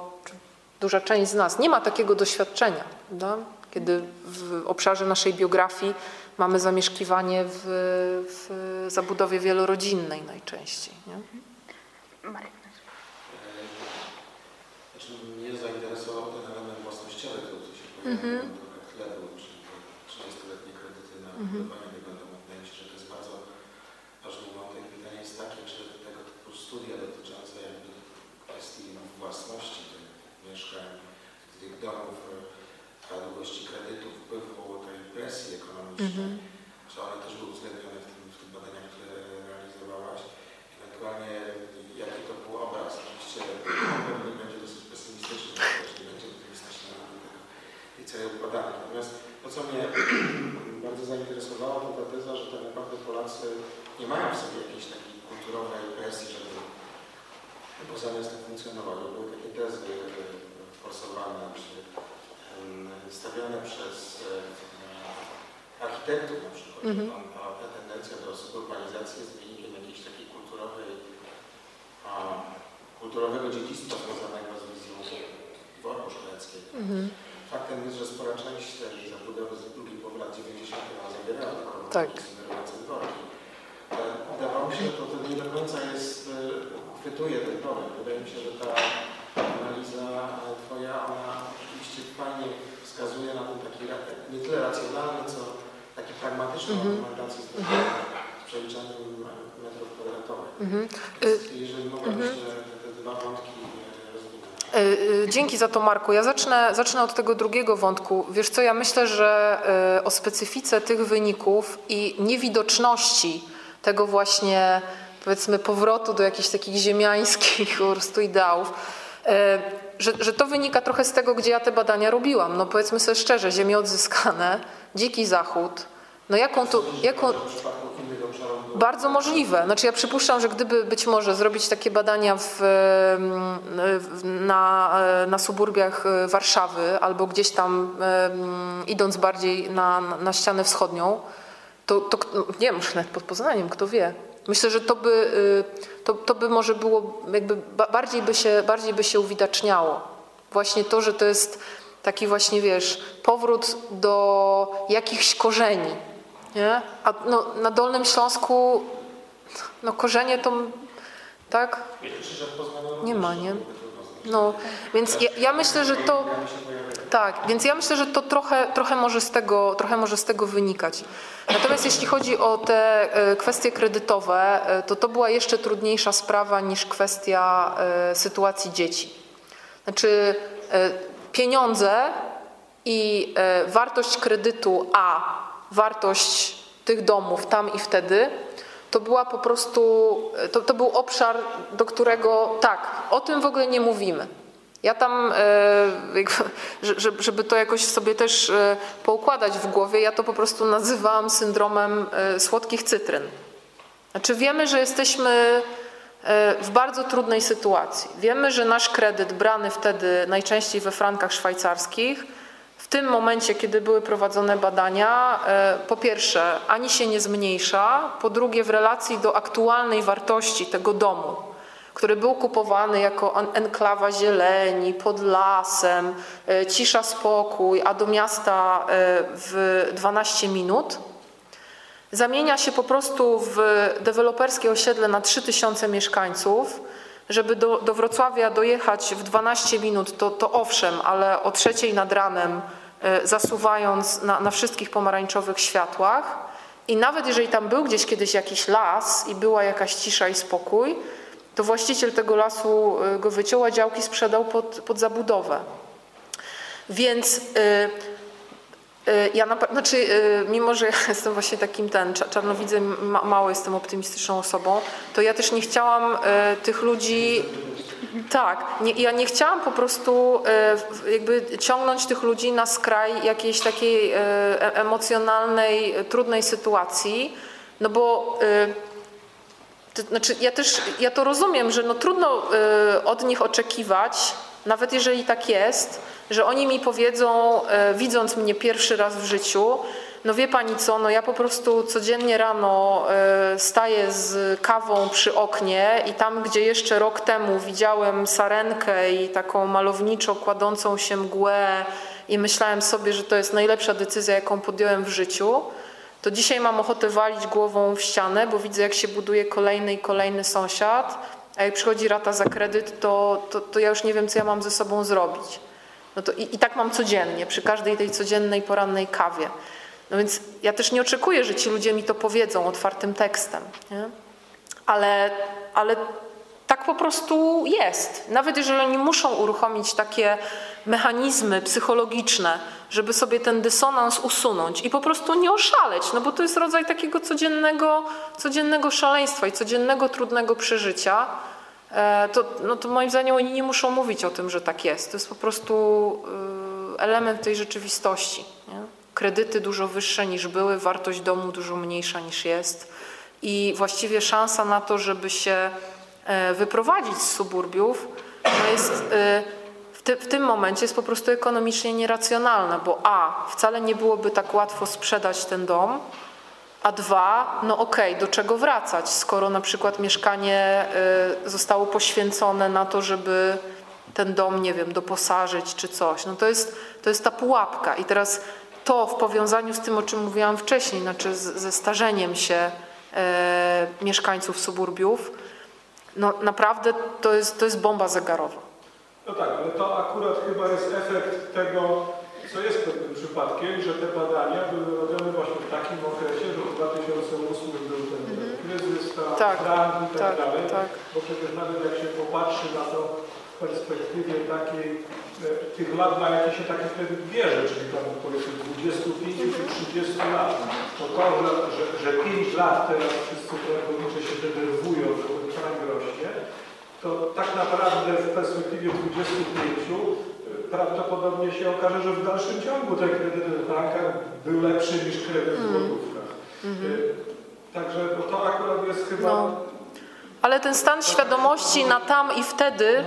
duża część z nas nie ma takiego doświadczenia. Prawda? Kiedy w obszarze naszej biografii mamy zamieszkiwanie w, w zabudowie wielorodzinnej najczęściej. Nie? Marek. Znaczy mnie zainteresował ten element własnościowy, który się pojawił w drogach chlebu, czyli te 30-letnie kredyty na budowanie tego domu. Wydaje mi się, że to jest bardzo ważny wątek. Pytanie jest takie, czy tego typu studia dotyczące jakby kwestii własności tych mieszkań, tych domów, a długości kredytów, wpływu tej presji ekonomicznej, czy one też były uwzględnione w tym, w tym badaniach, które realizowałaś? Ewentualnie jaki to był obraz? Oczywiście pewnie będzie dosyć pesymistyczny, też nie będzie optymistyczny tej całej badania. Natomiast to, co mnie bardzo zainteresowało, to ta teza, że tak naprawdę Polacy nie mają w sobie jakiejś takiej kulturowej presji, żeby poza miastem funkcjonować. Bo Były takie tezy e, forsowane, czy stawiane przez e, architektów na przykład, że Mhm. tam ta, ta tendencja do suburbanizacji jest wynikiem jakiejś takiej kulturowej, a, kulturowego dziedzictwa związanego z wizją dworku szkoleckiego. Mhm. Faktem jest, że spora część tej zabudowy z drugiej połowy lat 90. ona zawierała Tak. sugerujące dworki. Wydawało mi się, że to, to nie do końca jest, e, chwytuje ten problem. Wydaje mi się, że ta analiza e, Twoja, ona rzeczywiście fajnie wskazuje na ten taki nie tyle racjonalny, co taki pragmatyczny Mhm. argumentacji z, z przeliczaniem metrów kwadratowych. Mhm. Y, Jeżeli mogłabyś te, te dwa wątki e. Y, y, Dzięki za to, Marku. Ja zacznę, zacznę od tego drugiego wątku. Wiesz co, ja myślę, że o specyfice tych wyników i niewidoczności tego właśnie, powiedzmy, powrotu do jakichś takich ziemiańskich po prostu ideałów, że, że to wynika trochę z tego, gdzie ja te badania robiłam. No powiedzmy sobie szczerze, ziemie odzyskane, dziki zachód, no jaką tu, jaką, bardzo możliwe. Znaczy ja przypuszczam, że gdyby być może zrobić takie badania w, na, na suburbiach Warszawy albo gdzieś tam idąc bardziej na, na ścianę wschodnią, to, to nie wiem, nawet pod Poznaniem, kto wie. Myślę, że to by, y, to, to by może było, jakby ba- bardziej by, się, bardziej by się uwidaczniało. Właśnie to, że to jest taki właśnie, wiesz, powrót do jakichś korzeni. Nie? A no, na Dolnym Śląsku no, korzenie to, tak? Nie ma, nie? No, więc ja, ja myślę, że to... Tak, więc ja myślę, że to trochę, trochę, może z tego, trochę może z tego wynikać. Natomiast jeśli chodzi o te e, kwestie kredytowe, e, to to była jeszcze trudniejsza sprawa niż kwestia e, sytuacji dzieci. Znaczy pieniądze i wartość kredytu, a wartość tych domów tam i wtedy, to była po prostu, to, to był obszar, do którego tak, o tym w ogóle nie mówimy. Ja tam, e, żeby to jakoś sobie też e, poukładać w głowie, ja to po prostu nazywałam syndromem e, słodkich cytryn. Znaczy wiemy, że jesteśmy w bardzo trudnej sytuacji. Wiemy, że nasz kredyt brany wtedy najczęściej we frankach szwajcarskich, w tym momencie, kiedy były prowadzone badania, e, po pierwsze, ani się nie zmniejsza, po drugie, w relacji do aktualnej wartości tego domu, który był kupowany jako en- enklawa zieleni, pod lasem, e, cisza, spokój, a do miasta e, w 12 minut, zamienia się po prostu w deweloperskie osiedle na 3000 mieszkańców. Żeby do, do Wrocławia dojechać w 12 minut, to, to owszem, ale o trzeciej nad ranem zasuwając na, na wszystkich pomarańczowych światłach. I nawet jeżeli tam był gdzieś kiedyś jakiś las i była jakaś cisza i spokój, to właściciel tego lasu e, go wyciął, a działki sprzedał pod, pod zabudowę. Więc e, Ja na, znaczy, mimo że ja jestem właśnie takim ten cza- czarnowidzem, ma, mało jestem optymistyczną osobą, to ja też nie chciałam tych ludzi. Tak, nie, ja nie chciałam po prostu w- jakby ciągnąć tych ludzi na skraj jakiejś takiej y, e- emocjonalnej, y, trudnej sytuacji, no bo y, to znaczy, ja też ja to rozumiem, że no trudno y, od nich oczekiwać, nawet jeżeli tak jest, że oni mi powiedzą, widząc mnie pierwszy raz w życiu, no wie pani co, no ja po prostu codziennie rano y, staję z kawą przy oknie i tam, gdzie jeszcze rok temu widziałem sarenkę i taką malowniczo kładącą się mgłę i myślałem sobie, że to jest najlepsza decyzja, jaką podjąłem w życiu, to dzisiaj mam ochotę walić głową w ścianę, bo widzę, jak się buduje kolejny i kolejny sąsiad, a jak przychodzi rata za kredyt, to, to, to ja już nie wiem, co ja mam ze sobą zrobić. No to i, I tak mam codziennie, przy każdej tej codziennej porannej kawie. No więc ja też nie oczekuję, że ci ludzie mi to powiedzą otwartym tekstem, nie? Ale, ale tak po prostu jest. Nawet jeżeli oni muszą uruchomić takie mechanizmy psychologiczne, żeby sobie ten dysonans usunąć i po prostu nie oszaleć, no bo to jest rodzaj takiego codziennego, codziennego szaleństwa i codziennego trudnego przeżycia, e, to, no to moim zdaniem oni nie muszą mówić o tym, że tak jest. To jest po prostu y, element tej rzeczywistości. Kredyty dużo wyższe niż były, wartość domu dużo mniejsza niż jest i właściwie szansa na to, żeby się e, wyprowadzić z suburbiów, no jest e, w, ty, w tym momencie jest po prostu ekonomicznie nieracjonalna, bo a, wcale nie byłoby tak łatwo sprzedać ten dom, a dwa, no okej, do czego wracać, skoro na przykład mieszkanie y, zostało poświęcone na to, żeby ten dom, nie wiem, doposażyć czy coś. No to jest, to jest ta pułapka. I teraz to w powiązaniu z tym, o czym mówiłam wcześniej, znaczy z, ze starzeniem się e, mieszkańców suburbiów, no naprawdę to jest, to jest bomba zegarowa. No tak, ale to akurat chyba jest efekt tego, co jest pewnym przypadkiem, że te badania były robione właśnie w takim okresie, że w 2008 był ten Mhm. kryzys, ta Tak, i tak, tak, dalej. tak. Bo przecież nawet jak się popatrzy na to perspektywie takiej e, tych lat, na jakie się taki kredyt bierze, czyli tam powiedzmy 25 czy 30 lat, to to, że, że, że 5 lat teraz wszyscy pracownicy się denerwują, że ten rośnie, to tak naprawdę w perspektywie 25 y, prawdopodobnie się okaże, że w dalszym ciągu ten kredyt w frankach był lepszy niż kredyt w złotówkach. Y, Także no to akurat jest chyba... No. Ale ten stan świadomości na tam i wtedy,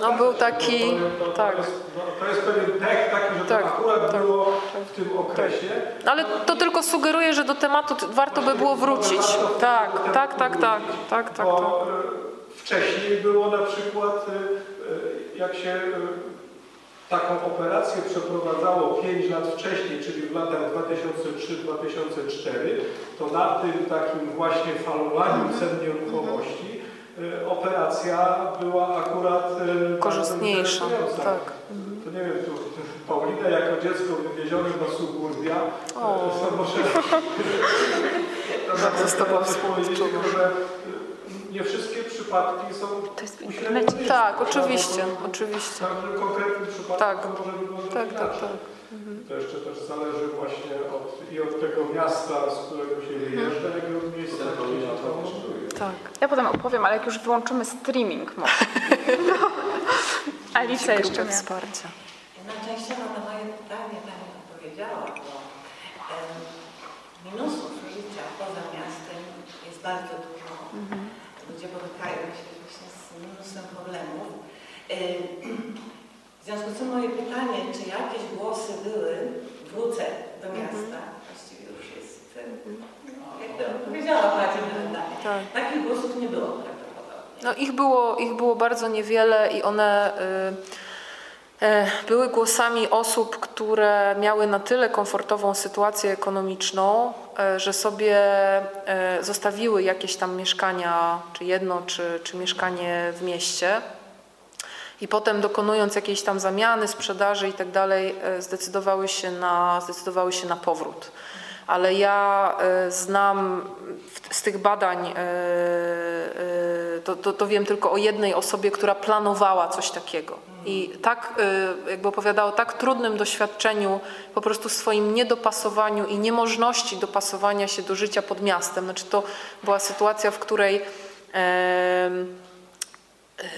no, był taki, tak. jest, to jest pewien pech taki, że Tak, to akurat tak. było w tym okresie. No ale to tylko sugeruje, że do tematu warto by było wrócić. Tak, tak, tak, tak, tak, tak, tak. y, wcześniej było na przykład, y, y, jak się taką operację przeprowadzało 5 lat wcześniej, czyli w latach 2003-2004, to na tym takim właśnie falowaniu cen nieruchomości operacja była akurat y, Korzystniejsza, tak. To nie wiem, tu Paulina jako dziecko wywiezione do suburbia, O. y, to może Bardzo z Tobą że y, nie wszystkie przypadki są To jest w uśrednione. internecie. Tak, oczywiście, oczywiście. W każdym konkretnym przypadku Tak. to może wyglądać Tak, tak, tak. To jeszcze też zależy właśnie od, i od tego miasta, z którego się wyjeżdża, jak i od miejsca, gdzie się to. Tak. Ja potem opowiem, ale jak już wyłączymy streaming może. Alicja jeszcze miała. wsparcia. No częściowo na moje pytanie Pani odpowiedziała, bo em, minusów życia poza miastem jest bardzo dużo. Ludzie borykają się właśnie z mnóstwem problemów. Em, W związku z tym moje pytanie, czy jakieś głosy były, wrócę do miasta, właściwie już jest, na pytanie. Tak. Takich głosów nie było prawdopodobnie. No ich było, ich było bardzo niewiele i one y, e, były głosami osób, które miały na tyle komfortową sytuację ekonomiczną, e, że sobie zostawiły jakieś tam mieszkania, czy jedno, czy, czy mieszkanie w mieście. I potem dokonując jakiejś tam zamiany, sprzedaży i tak dalej, zdecydowały się na, zdecydowały się na powrót. Ale ja e, znam z tych badań, e, e, to, to, to wiem tylko o jednej osobie, która planowała coś takiego. I tak, jakby opowiadała o tak trudnym doświadczeniu, po prostu swoim niedopasowaniu i niemożności dopasowania się do życia pod miastem. Znaczy to była sytuacja, w której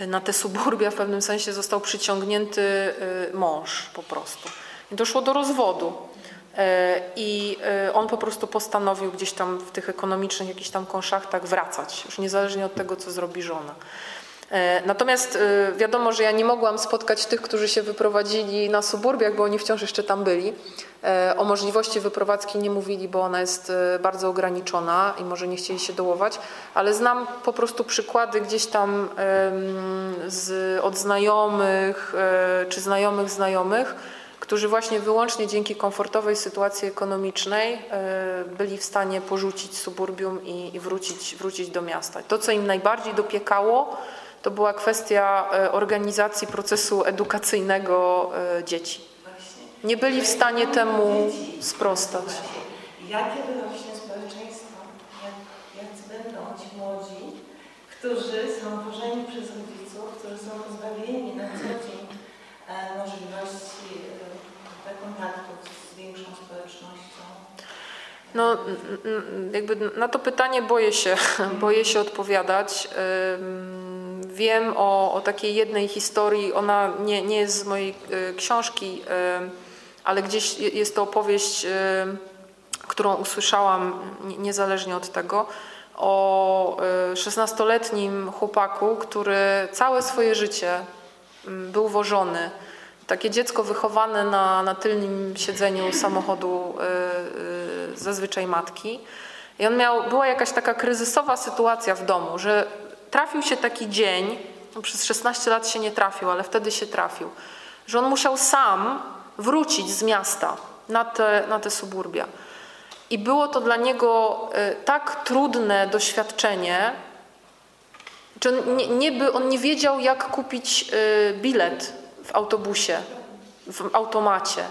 na te suburbia w pewnym sensie został przyciągnięty mąż po prostu. I doszło do rozwodu. E, I y, on po prostu postanowił gdzieś tam w tych ekonomicznych jakichś tam konszachtach wracać, już niezależnie od tego, co zrobi żona. E, Natomiast wiadomo, że ja nie mogłam spotkać tych, którzy się wyprowadzili na suburbiach, bo oni wciąż jeszcze tam byli. E, O możliwości wyprowadzki nie mówili, bo ona jest e, bardzo ograniczona i może nie chcieli się dołować, ale znam po prostu przykłady gdzieś tam z, od znajomych e, czy znajomych znajomych, którzy właśnie wyłącznie dzięki komfortowej sytuacji ekonomicznej e, byli w stanie porzucić suburbium i, wrócić, wrócić do miasta. To, co im najbardziej dopiekało, to była kwestia e, organizacji procesu edukacyjnego e, dzieci. Nie byli w stanie temu sprostać. Jakie wyrośnie społeczeństwo? Jak, jacy będą ci młodzi, którzy są wożeni przez rodziców, którzy są pozbawieni na co dzień e, możliwości e, kontaktów z większą społecznością? No, jakby na to pytanie boję się, boję się odpowiadać. Wiem o, o takiej jednej historii, ona nie, nie jest z mojej y, książki, ym, ale gdzieś je- jest to opowieść, ym, którą usłyszałam nie- niezależnie od tego, o y, 16-letnim chłopaku, który całe swoje życie był wożony. Takie dziecko wychowane na, na tylnym siedzeniu samochodu y, y, zazwyczaj matki. I on miał, była jakaś taka kryzysowa sytuacja w domu, że trafił się taki dzień, no przez 16 lat się nie trafił, ale wtedy się trafił, że on musiał sam wrócić z miasta na te, na te suburbia. I było to dla niego y, tak trudne doświadczenie, że on nie, nie by, on nie wiedział, jak kupić bilet w autobusie, w automacie.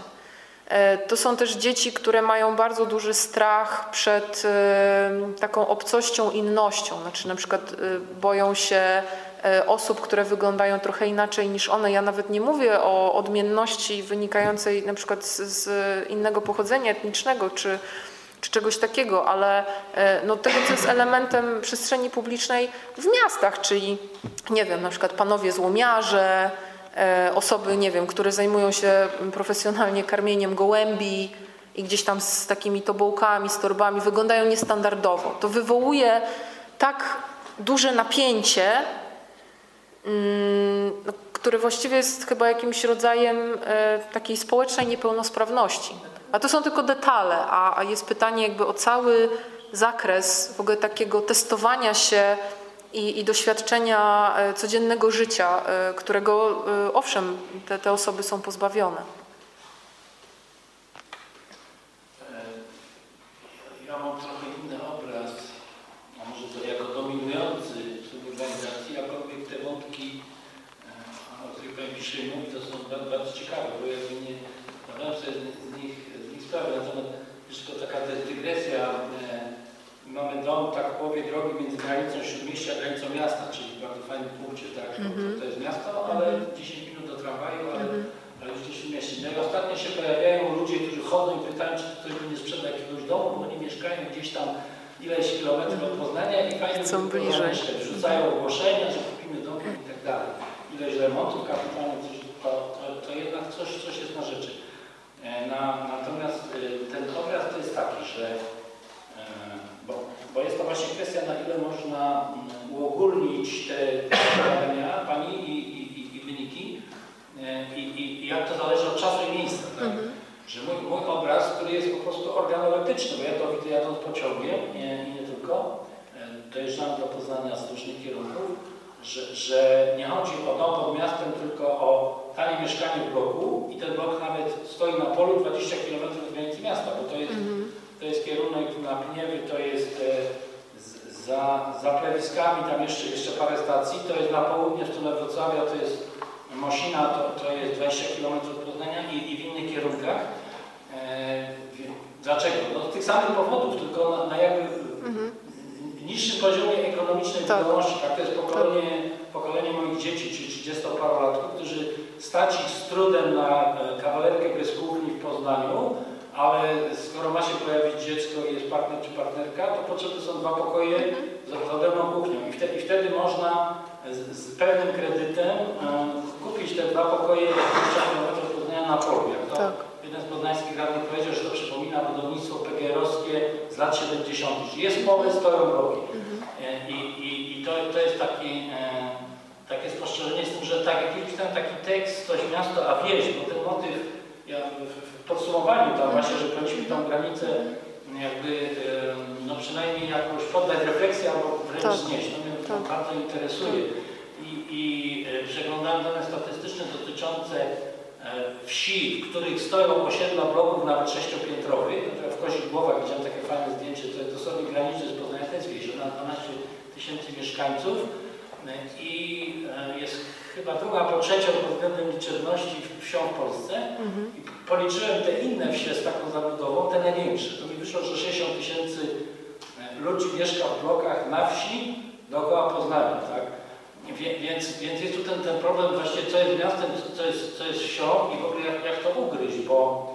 E, To są też dzieci, które mają bardzo duży strach przed y, taką obcością, innością. Znaczy na przykład y, boją się e, osób, które wyglądają trochę inaczej niż one. Ja nawet nie mówię o odmienności wynikającej na przykład z, z innego pochodzenia etnicznego czy, czy czegoś takiego, ale e, no, tego, co jest elementem przestrzeni publicznej w miastach, czyli nie wiem, na przykład panowie złomiarze, e, osoby, nie wiem, które zajmują się profesjonalnie karmieniem gołębi i gdzieś tam z takimi tobołkami, z torbami wyglądają niestandardowo. To wywołuje tak duże napięcie, mm, które właściwie jest chyba jakimś rodzajem e, takiej społecznej niepełnosprawności. A to są tylko detale, a jest pytanie jakby o cały zakres w ogóle takiego testowania się i, i doświadczenia e, codziennego życia, e, którego e, owszem, te, te osoby są pozbawione. Ja mam inny obraz, a może to jako dominujący w tej organizacji, jakkolwiek te wątki, e, o których Pani pisze i mówi, to są bardzo, bardzo ciekawe, bo ja nie zdawałem sobie z z nich, z nich sprawy. Natomiast już to taka dy- dygresja, e, mamy dom tak w połowie drogi między a granicą miasta, czyli w bardzo fajnym punkcie, tak, to, to jest miasto, ale 10 minut do tramwaju, ale ale już gdzieś w mieście. No i ostatnio się pojawiają ludzie, którzy chodzą i pytają, czy ktoś by nie sprzedał jakiegoś domu, bo oni mieszkają gdzieś tam ileś kilometrów od Poznania i fajnie Chcą bliżej. Wrzucają ogłoszenia, że kupimy dom i tak dalej. Ileś remontów kapitalnych, to, to, to jednak coś, coś jest na rzeczy. E, Na, natomiast y, ten obraz to jest taki, że bo, jest to właśnie kwestia, na ile można mm, uogólnić te badania Pani i, i, i, i wyniki e, i, jak to zależy od czasu i miejsca. Tak? Że mój, mój obraz, który jest po prostu organoleptyczny, bo ja to widzę jadąc pociągiem i nie tylko, e, dojeżdżam do Poznania z różnych kierunków, że, że nie chodzi o dom pod miastem, tylko o tanie mieszkanie w bloku i ten blok nawet stoi na polu 20 km od granicy miasta, bo to jest, to jest kierunek na Pniewy, to jest e, za, za plewiskami, tam jeszcze, jeszcze parę stacji, to jest na południe w stronę Wrocławia, to jest Mosina, to, to jest 20 km od Poznania i, i w innych kierunkach. E, dlaczego? No z tych samych powodów, tylko na, na jakby niższym poziomie ekonomicznej Tak. wydolności. Tak, to jest pokolenie, pokolenie moich dzieci, czy 30-parolatków, którzy stać ich z trudem na e, kawalerkę bez kuchni w Poznaniu, ale skoro ma się pojawić dziecko i jest partner czy partnerka, to potrzebne są dwa pokoje z odrębną kuchnią. I wtedy, I wtedy można z, z pewnym kredytem e, kupić te dwa pokoje 20 km od Poznania na polu. Jak to Tak. jeden z poznańskich radnych powiedział, że to przypomina budownictwo PGR-owskie z lat 70. Że jest pole, stoją bloki. E, I, i, i to, to jest taki, e, takie spostrzeżenie z tym, że tak jak ten taki tekst, coś miasto, a wieś, bo ten motyw ja w, w podsumowaniu tam właśnie, że powinniśmy tą granicę jakby no przynajmniej jakoś poddać refleksji albo wręcz Tak. znieść. To mnie to Tak. bardzo interesuje. I, i e, przeglądałem dane statystyczne dotyczące e, wsi, w których stoją osiedla bloków nawet sześciopiętrowych, na w Kozich Głowach widziałem takie fajne zdjęcie, to jest dosłownie graniczne z Poznania, to jest wieś, ona ma 12 tysięcy mieszkańców e, i jest chyba druga po trzecią pod względem liczebności wsią w Polsce. I policzyłem te inne wsie z taką zabudową, te największe. To mi wyszło, że 60 tysięcy e, ludzi mieszka w blokach na wsi dookoła Poznania, tak? Więc, więc jest tu ten, ten problem właśnie, co jest miastem, co jest, co jest wsią i w ogóle jak, jak to ugryźć, bo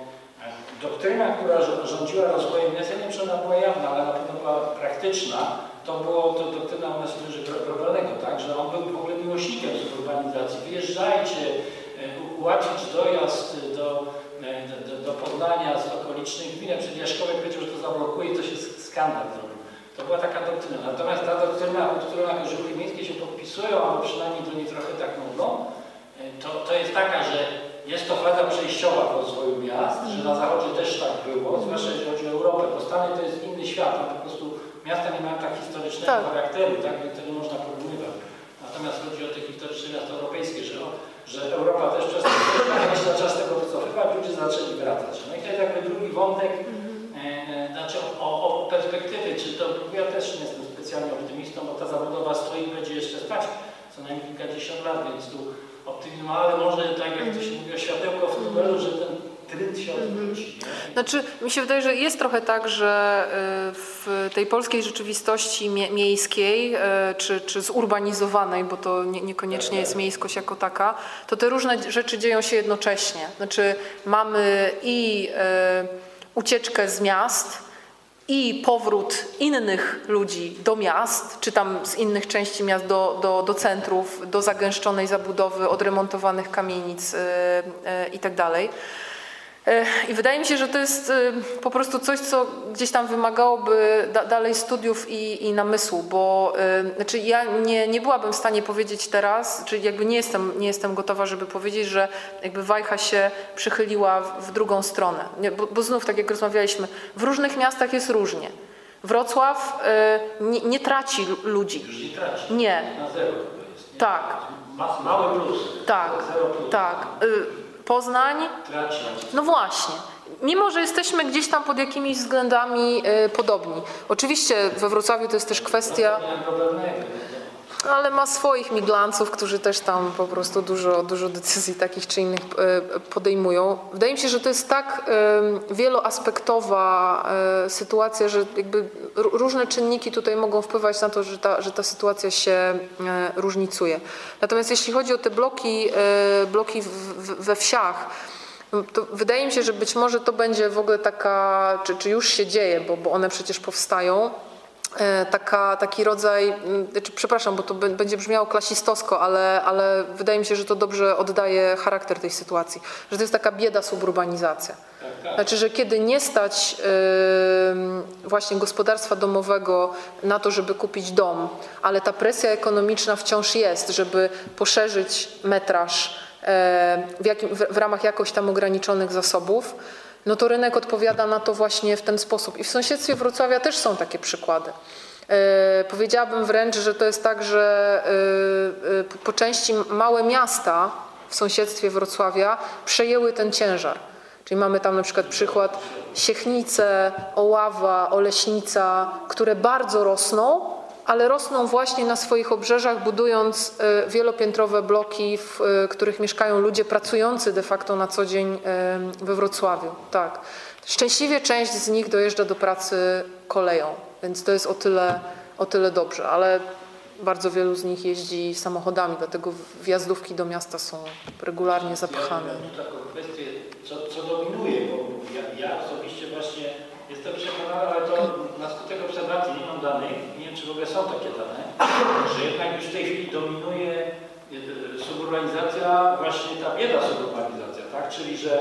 e, doktryna, która rządziła rozwojem miasta, nie wiem, czy ona była jawna, ale na pewno była praktyczna, to było to doktryna u nas Grobelnego, tak, że on był w ogóle miłośnikiem suburbanizacji. Wyjeżdżajcie, e, ułatwić dojazd do, do, z okolicznych gmin, przecież Jaśkowiak powiedział, że to zablokuje to się sk- skandal zrobił. To była taka doktryna. Natomiast ta doktryna, pod którą ruchy miejskie się podpisują, albo przynajmniej do niej trochę tak mówią, e, to, to jest taka, że jest to faza przejściowa w rozwoju miast, że na zachodzie też tak było, zwłaszcza jeśli chodzi o Europę, bo Stany to jest inny świat, tam po prostu miasta nie mają tak historycznego Tak. charakteru, tak, nie można porównywać. Natomiast chodzi o te historyczne miasta europejskie, że, że Europa też przez to z tego wycofywać, ludzie zaczęli wracać. No i to jest jakby drugi wątek, e, znaczy o, o perspektywy, czy to, ja też nie jestem specjalnie optymistą, bo ta zabudowa stoi i będzie jeszcze stać co najmniej kilkadziesiąt lat, więc tu optymizm, ale może tak jak to się mówi o światełko w tunelu, że ten trend się odwróci. nie? Znaczy, mi się wydaje, że jest trochę tak, że y, w tej polskiej rzeczywistości mie miejskiej, y, czy, czy zurbanizowanej, bo to nie, niekoniecznie jest miejskość jako taka, to te różne rzeczy dzieją się jednocześnie. Znaczy, mamy i y, ucieczkę z miast, i powrót innych ludzi do miast, czy tam z innych części miast do, do, do centrów, do zagęszczonej zabudowy, odremontowanych kamienic yy, yy, i. E, I wydaje mi się, że to jest e, po prostu coś, co gdzieś tam wymagałoby da, dalej studiów i, i namysłu, bo e, znaczy ja nie, nie byłabym w stanie powiedzieć teraz, czy jakby nie jestem, nie jestem gotowa, żeby powiedzieć, że jakby wajcha się przychyliła w, w drugą stronę. Nie, bo, bo znów, tak jak rozmawialiśmy, w różnych miastach jest różnie. Wrocław e, nie, nie traci lu- ludzi. Już nie traci. Nie. Na zero chyba jest. Nie? Tak, Ma, mały plus. tak, Zero plus. tak. Y, Poznań. No właśnie. Mimo, że jesteśmy gdzieś tam pod jakimiś względami y, podobni. Oczywiście we Wrocławiu to jest też kwestia, problemnego. Ale ma swoich miglanców, którzy też tam po prostu dużo, dużo decyzji takich czy innych y, podejmują. Wydaje mi się, że to jest tak wieloaspektowa y, sytuacja, że jakby różne czynniki tutaj mogą wpływać na to, że ta, że ta sytuacja się y, różnicuje. Natomiast jeśli chodzi o te bloki, bloki we wsiach, to wydaje mi się, że być może to będzie w ogóle taka, czy, czy już się dzieje, bo, bo one przecież powstają, e, taka, taki rodzaj, m, znaczy, przepraszam, bo to będzie brzmiało klasistowsko, ale, ale wydaje mi się, że to dobrze oddaje charakter tej sytuacji, że to jest taka bieda suburbanizacja. Znaczy, że kiedy nie stać ym, właśnie gospodarstwa domowego na to, żeby kupić dom, ale ta presja ekonomiczna wciąż jest, żeby poszerzyć metraż e, w, jakim, w, ramach jakoś tam ograniczonych zasobów, no to rynek odpowiada na to właśnie w ten sposób. I w sąsiedztwie Wrocławia też są takie przykłady. E, powiedziałabym wręcz, że to jest tak, że e, e, po części małe miasta w sąsiedztwie Wrocławia przejęły ten ciężar. Czyli mamy tam na przykład przykład Siechnice, Oława, Oleśnica, które bardzo rosną, ale rosną właśnie na swoich obrzeżach, budując e, wielopiętrowe bloki, w e, których mieszkają ludzie pracujący de facto na co dzień e, we Wrocławiu. Tak. Szczęśliwie część z nich dojeżdża do pracy koleją, więc to jest o tyle, o tyle dobrze, ale bardzo wielu z nich jeździ samochodami, dlatego wjazdówki do miasta są regularnie zapchane. Ja mam taką kwestię, co, co dominuje, bo ja, ja osobiście właśnie jestem przekonany, ale to na skutek obserwacji nie mam danych, w ogóle są takie dane, że jednak już w tej chwili dominuje y, suburbanizacja, właśnie ta bieda suburbanizacja, tak? Czyli że,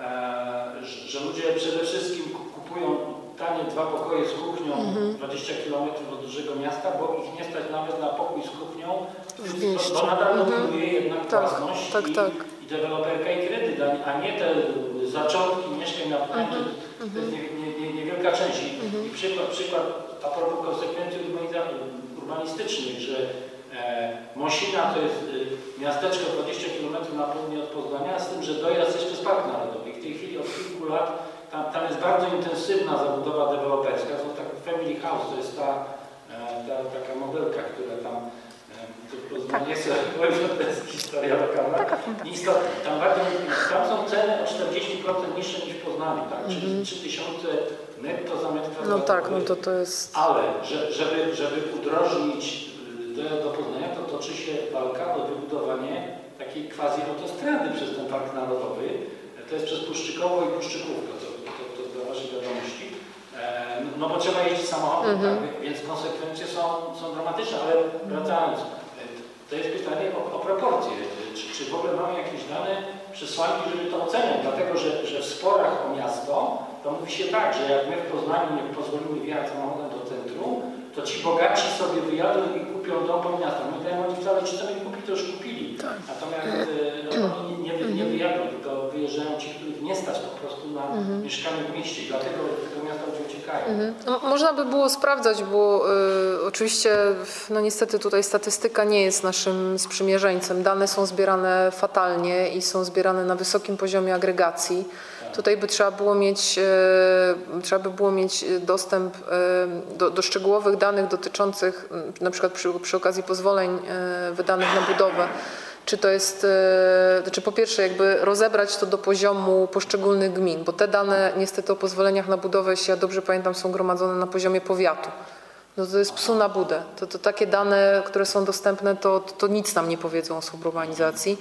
e, że, ludzie przede wszystkim ku- kupują tanie dwa pokoje z kuchnią 20 km od dużego miasta, bo ich nie stać nawet na pokój z kuchnią, bo, bo nadal Mhm. dominuje jednak Tak, własność tak, i, tak. i deweloperka i kredyt, a- nie te zaczątki mieszkań na pamięć, to, to jest nie, nie, nie, niewielka część. I, przykład, przykład a propos konsekwencji urbanistycznych, że E, Mosina to jest y, miasteczko 20 km na południe od Poznania, z tym, że dojazd jeszcze z Parku Narodowy. I w tej chwili od kilku lat tam, tam jest bardzo intensywna zabudowa deweloperska. To tak Family House to jest ta, e, ta taka modelka, która tam e, Poznaniu, nie chcę powiedzieć, to jest historia lokalna. Tam, tam są ceny o 40% niższe niż w Poznaniu, tak? Czyli 3000 netto za metr No tak, no to to jest... Ale że, żeby, żeby udrożnić y, do, do Poznania, to toczy się walka o wybudowanie takiej quasi autostrady przez ten Park Narodowy. To jest przez Puszczykowo i Puszczykówkę, to, to, to dla Waszej wiadomości. E, no bo trzeba jeździć samochodem, Mhm. tak? więc konsekwencje są, są dramatyczne, ale wracając, e, to jest pytanie o, o proporcje. E, Czy, czy w ogóle mamy jakieś dane, przesłanki, żeby to oceniać? Dlatego, że, że w sporach o miasto to mówi się tak, że jak my w Poznaniu nie pozwolimy wjechać samochodem do centrum, to ci bogaci sobie wyjadą i kupią dom po miastach. My dają oni wcale co mieli kupić, to już kupili. Natomiast e, no, oni nie, nie, wyjadą, tylko wyjeżdżają ci, nie stać po prostu na mieszkanie w mieście. Dlatego tego miasta ludzie uciekają. Mhm. No, można by było sprawdzać, bo y, oczywiście, no niestety tutaj statystyka nie jest naszym sprzymierzeńcem. Dane są zbierane fatalnie i są zbierane na wysokim poziomie agregacji. Tutaj by trzeba było mieć, y, trzeba by było mieć dostęp y, do, do szczegółowych danych dotyczących y, na przykład przy, przy okazji pozwoleń wydanych na budowę. Czy to jest, e, znaczy po pierwsze jakby rozebrać to do poziomu poszczególnych gmin, bo te dane niestety o pozwoleniach na budowę, jeśli ja dobrze pamiętam, są gromadzone na poziomie powiatu. No to jest psu na budę. To, to takie dane, które są dostępne, to, to nic nam nie powiedzą o suburbanizacji.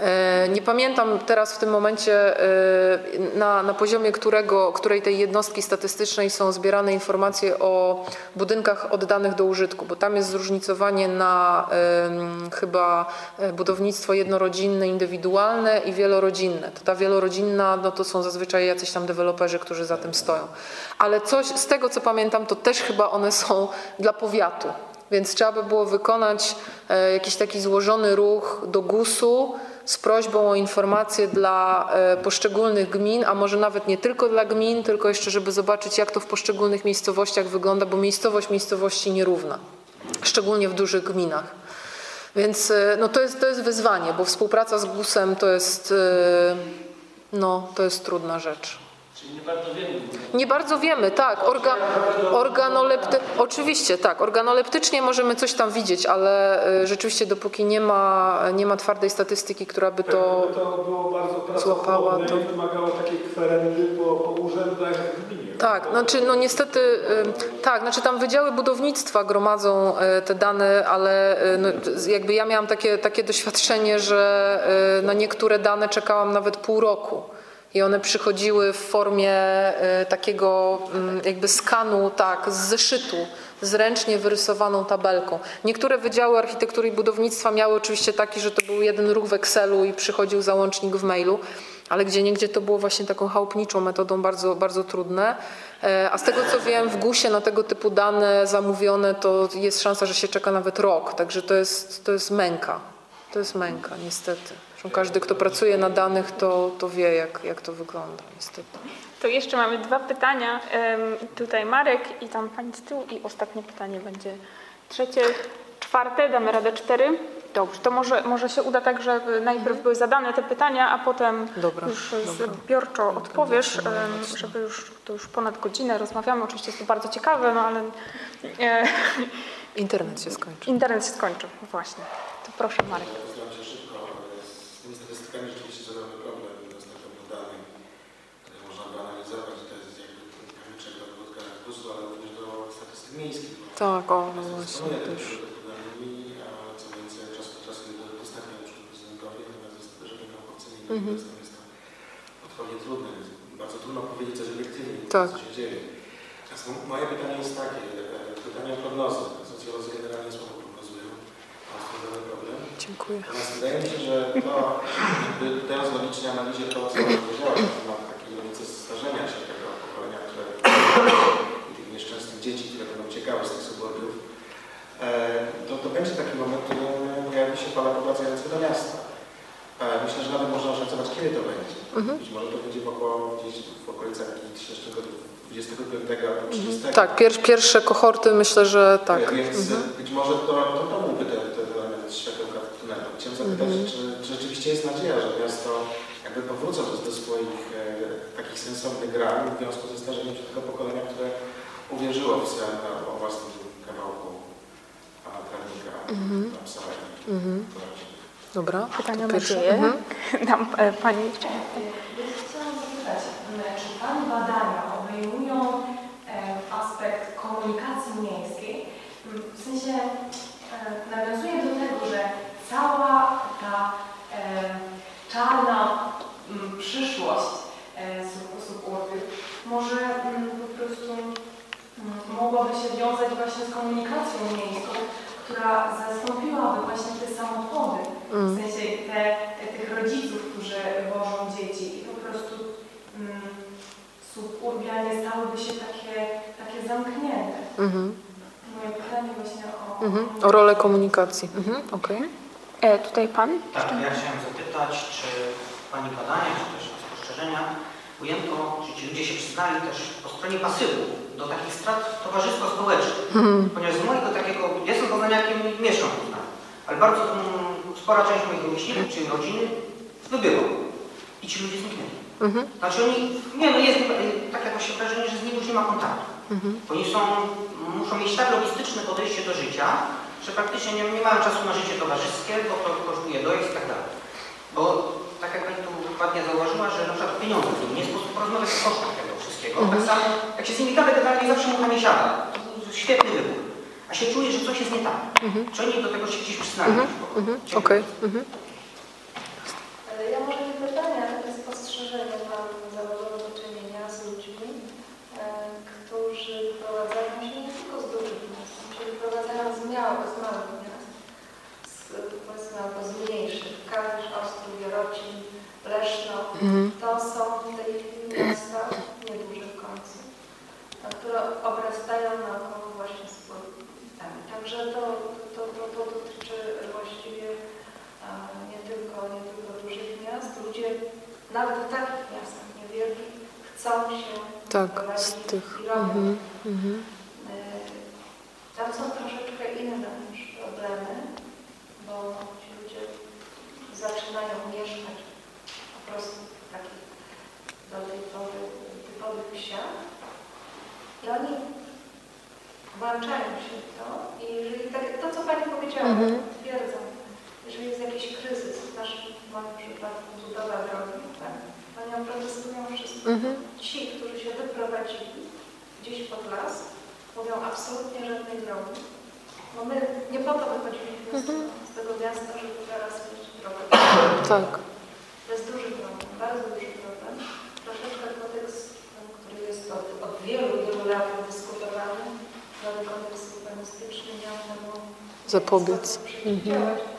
E, Nie pamiętam teraz w tym momencie e, na, na poziomie którego, której tej jednostki statystycznej są zbierane informacje o budynkach oddanych do użytku, bo tam jest zróżnicowanie na chyba e, budownictwo jednorodzinne, indywidualne i wielorodzinne. To ta wielorodzinna, no to są zazwyczaj jacyś tam deweloperzy, którzy za tym stoją. Ale coś z tego, co pamiętam, to też chyba one są dla powiatu. Więc trzeba by było wykonać jakiś taki złożony ruch do GUS-u z prośbą o informacje dla e, poszczególnych gmin, a może nawet nie tylko dla gmin, tylko jeszcze, żeby zobaczyć, jak to w poszczególnych miejscowościach wygląda, bo miejscowość miejscowości nierówna, szczególnie w dużych gminach. Więc e, no to, jest, to jest wyzwanie, bo współpraca z GUS-em to jest, e, no, to jest trudna rzecz. Nie bardzo wiemy. Nie bardzo wiemy, tak. Orga, organolepty, oczywiście, tak. Organoleptycznie możemy coś tam widzieć, ale y, rzeczywiście dopóki nie ma, nie ma twardej statystyki, która by to... to było bardzo złapała, to- wymagało takiej kwerendy po, po urzędach gminie. Tak, znaczy no niestety, tak, znaczy tam wydziały budownictwa gromadzą y, te dane, ale y, no, jakby ja miałam takie, takie doświadczenie, że na niektóre dane czekałam nawet pół roku. I one przychodziły w formie y, takiego mm, jakby skanu, tak, z zeszytu, z ręcznie wyrysowaną tabelką. Niektóre wydziały architektury i budownictwa miały oczywiście taki, że to był jeden ruch w Excelu i przychodził załącznik w mailu, ale gdzie niegdzie to było właśnie taką chałupniczą metodą bardzo, bardzo trudne. E, A z tego co wiem, w GUS-ie na tego typu dane zamówione to jest szansa, że się czeka nawet rok, także to jest, to jest męka. To jest męka, niestety. Zresztą każdy, kto pracuje na danych, to, to wie, jak, jak to wygląda, niestety. To jeszcze mamy dwa pytania. Tutaj Marek i tam pani z tyłu i ostatnie pytanie będzie trzecie, czwarte, damy radę cztery. Dobrze, to może, może się uda tak, że najpierw były zadane te pytania, a potem Dobra, już dobra. zbiorczo odpowiesz, żeby już, to już ponad godzinę rozmawiamy. Oczywiście jest to bardzo ciekawe, no ale e, Internet się skończy. internet się skończył. Właśnie. To proszę Marek. Postaram się szybko. Z tymi statystykami rzeczywiście jest ogromny problem dostępem do danych, które można by analizować. To jest jakby pamięczek do wódka GUS-u, ale również do Tak, o, no właśnie, też. co więcej, czasu prezydentowi, natomiast żeby naukowcy nie Mhm. jest to potwornie trudne. Bardzo trudno powiedzieć coś obiektywnie, Tak. co się dzieje. Teraz moje pytanie jest takie, e, pytanie o prognozy. Socjolodzy generalnie słabo prognozują, to duży problem. Dziękuję. Natomiast wydaje mi się, że to, jakby teraz logicznie analizie to, co powiedziałam na temat takiej różnicy starzenia się tego pokolenia, które i tych nieszczęsnych dzieci, uciekały z tych suburbiów, e, to, to będzie taki moment, w którym pojawi się fala powracająca do miasta. E, Myślę, że nawet można oszacować, kiedy to będzie. Być może to będzie około gdzieś w okolicach 2025 albo 30. Tak, pier, pierwsze kohorty myślę, że tak. Więc być może to, to, to byłby ten, ten element światełka w tunelu. Chciałem zapytać, czy, czy rzeczywiście jest nadzieja, że miasto jakby powrócą do, do swoich e, takich sensownych ram w związku ze starzeniem się tego pokolenia, które uwierzyło w sen o własnym kawałku a, trawnika, tam samego. Dobra. Pytanie o to pierwsze. nadzieję. Mhm. Dam e, Pani. Chciałam zapytać, czy Pani badania obejmują e, aspekt komunikacji miejskiej? W sensie e, nawiązuję do tego, że cała ta e, czarna m, przyszłość e, sub- suburbiów może m, mogłaby się wiązać właśnie z komunikacją miejską, która zastąpiłaby właśnie te samochody, w sensie te, tych rodziców, którzy wożą dzieci i po prostu mm, suburbia nie stałyby się takie, takie zamknięte. Mhm. Moje pytanie właśnie o... Mhm. O rolę komunikacji. Mhm. Okej. E, tutaj Pan. Tak, ja chciałem zapytać, czy Pani badania, czy też spostrzeżenia ujęto, czy ci ludzie się przyznali też po stronie pasywu do takich strat towarzysko-społecznych. Ponieważ z mojego takiego, ja jestem poznaniakiem i mieszkam w Poznaniu, ale bardzo mm, spora część moich rówieśników czy rodziny wybyła i ci ludzie zniknęli. Znaczy oni, nie no jest y, takie właśnie wrażenie, że z nimi już nie ma kontaktu. Oni są, muszą mieć tak logistyczne podejście do życia, że praktycznie nie, nie mają czasu na życie towarzyskie, bo to kosztuje dojazd i tak dalej. Bo tak jak Pani tu ładnie zauważyła, że na przykład pieniądze to nie sposób porozmawiać o kosztach tego wszystkiego. Tak samo jak się z nimi gada, generalnie zawsze mucha nie siada. To jest świetny wybór. A się czuje, że coś jest nie tak. Czy oni do tego się gdzieś przyznają? Mhm. Okej. Mhm. Ale Ja może nie pytanie, ale takie spostrzeżenie mam zawodowo do czynienia z ludźmi, e, którzy wyprowadzają się nie tylko z dużych miast, czyli wyprowadzają z małych, z małych miast, z, powiedzmy albo z mniejszych, Kalisz, Ostrów, Jarocin, Leszno. To zapobiec. Mhm.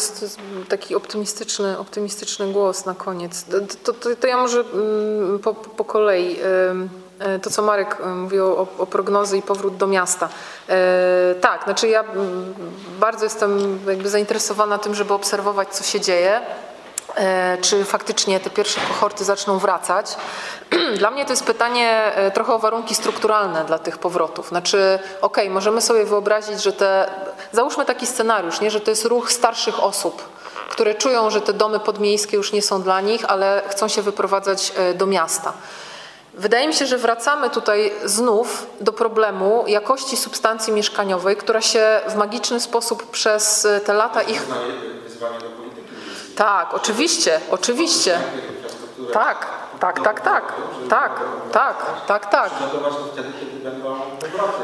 Jest, taki optymistyczny, optymistyczny głos na koniec. To, to, to ja może mm, po, po kolei. Yy, To, co Marek yy, mówił o, o prognozy i powrót do miasta. Yy, Tak, znaczy ja mm, bardzo jestem jakby zainteresowana tym, żeby obserwować, co się dzieje. E, czy faktycznie te pierwsze kohorty zaczną wracać. Dla mnie to jest pytanie e, trochę o warunki strukturalne dla tych powrotów. Znaczy, okej, możemy sobie wyobrazić, że te, załóżmy taki scenariusz, nie, że to jest ruch starszych osób, które czują, że te domy podmiejskie już nie są dla nich, ale chcą się wyprowadzać e, do miasta. Wydaje mi się, że wracamy tutaj znów do problemu jakości substancji mieszkaniowej, która się w magiczny sposób przez te lata ich Wyzwanie, do. Tak, oczywiście, oczywiście. Tak, tak, tak, tak, tak, tak, tak, tak. Wtedy, kiedy będą.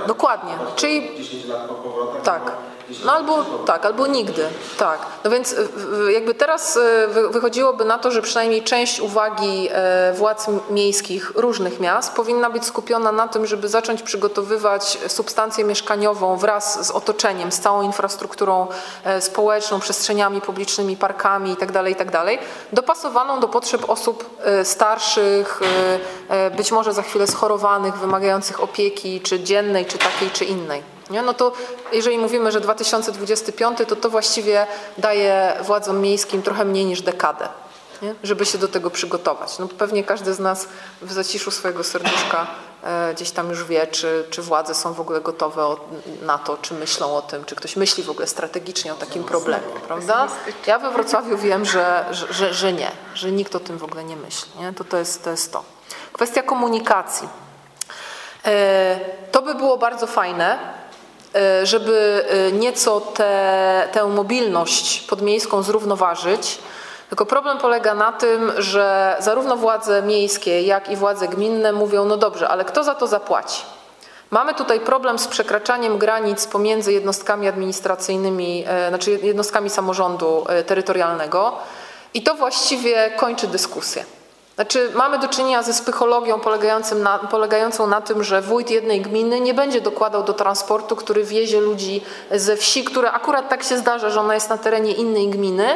Dokładnie. Czyli 10 lat po powrotach. tak. albo 10 No albo tak, albo nigdy. Tak. No więc y, y, jakby teraz y, wy- wychodziłoby na to, że przynajmniej część uwagi e, władz miejskich różnych miast powinna być skupiona na tym, żeby zacząć przygotowywać substancję mieszkaniową wraz z otoczeniem, z całą infrastrukturą e, społeczną, przestrzeniami publicznymi, parkami itd., itd., dopasowaną do potrzeb osób e, starszych, e, e, być może za chwilę schorowanych, wymagających opieki, czy dziennej, czy takiej, czy innej. Nie? No to jeżeli mówimy, że 2025, to to właściwie daje władzom miejskim trochę mniej niż dekadę, nie? żeby się do tego przygotować. No pewnie każdy z nas w zaciszu swojego serduszka gdzieś tam już wie, czy, czy władze są w ogóle gotowe o, na to, czy myślą o tym, czy ktoś myśli w ogóle strategicznie o takim problemie, prawda? Ja we Wrocławiu wiem, że, że, że, nie, że nikt o tym w ogóle nie myśli. Nie? To, to, jest, to jest to. Kwestia komunikacji. E, To by było bardzo fajne, e, żeby e, nieco te, tę mobilność podmiejską zrównoważyć. Tylko problem polega na tym, że zarówno władze miejskie, jak i władze gminne mówią, no dobrze, ale kto za to zapłaci? Mamy tutaj problem z przekraczaniem granic pomiędzy jednostkami administracyjnymi, e, znaczy jednostkami samorządu e, terytorialnego i to właściwie kończy dyskusję. Znaczy, mamy do czynienia ze polegającym na, polegającą na tym, że wójt jednej gminy nie będzie dokładał do transportu, który wiezie ludzi ze wsi, które akurat tak się zdarza, że ona jest na terenie innej gminy.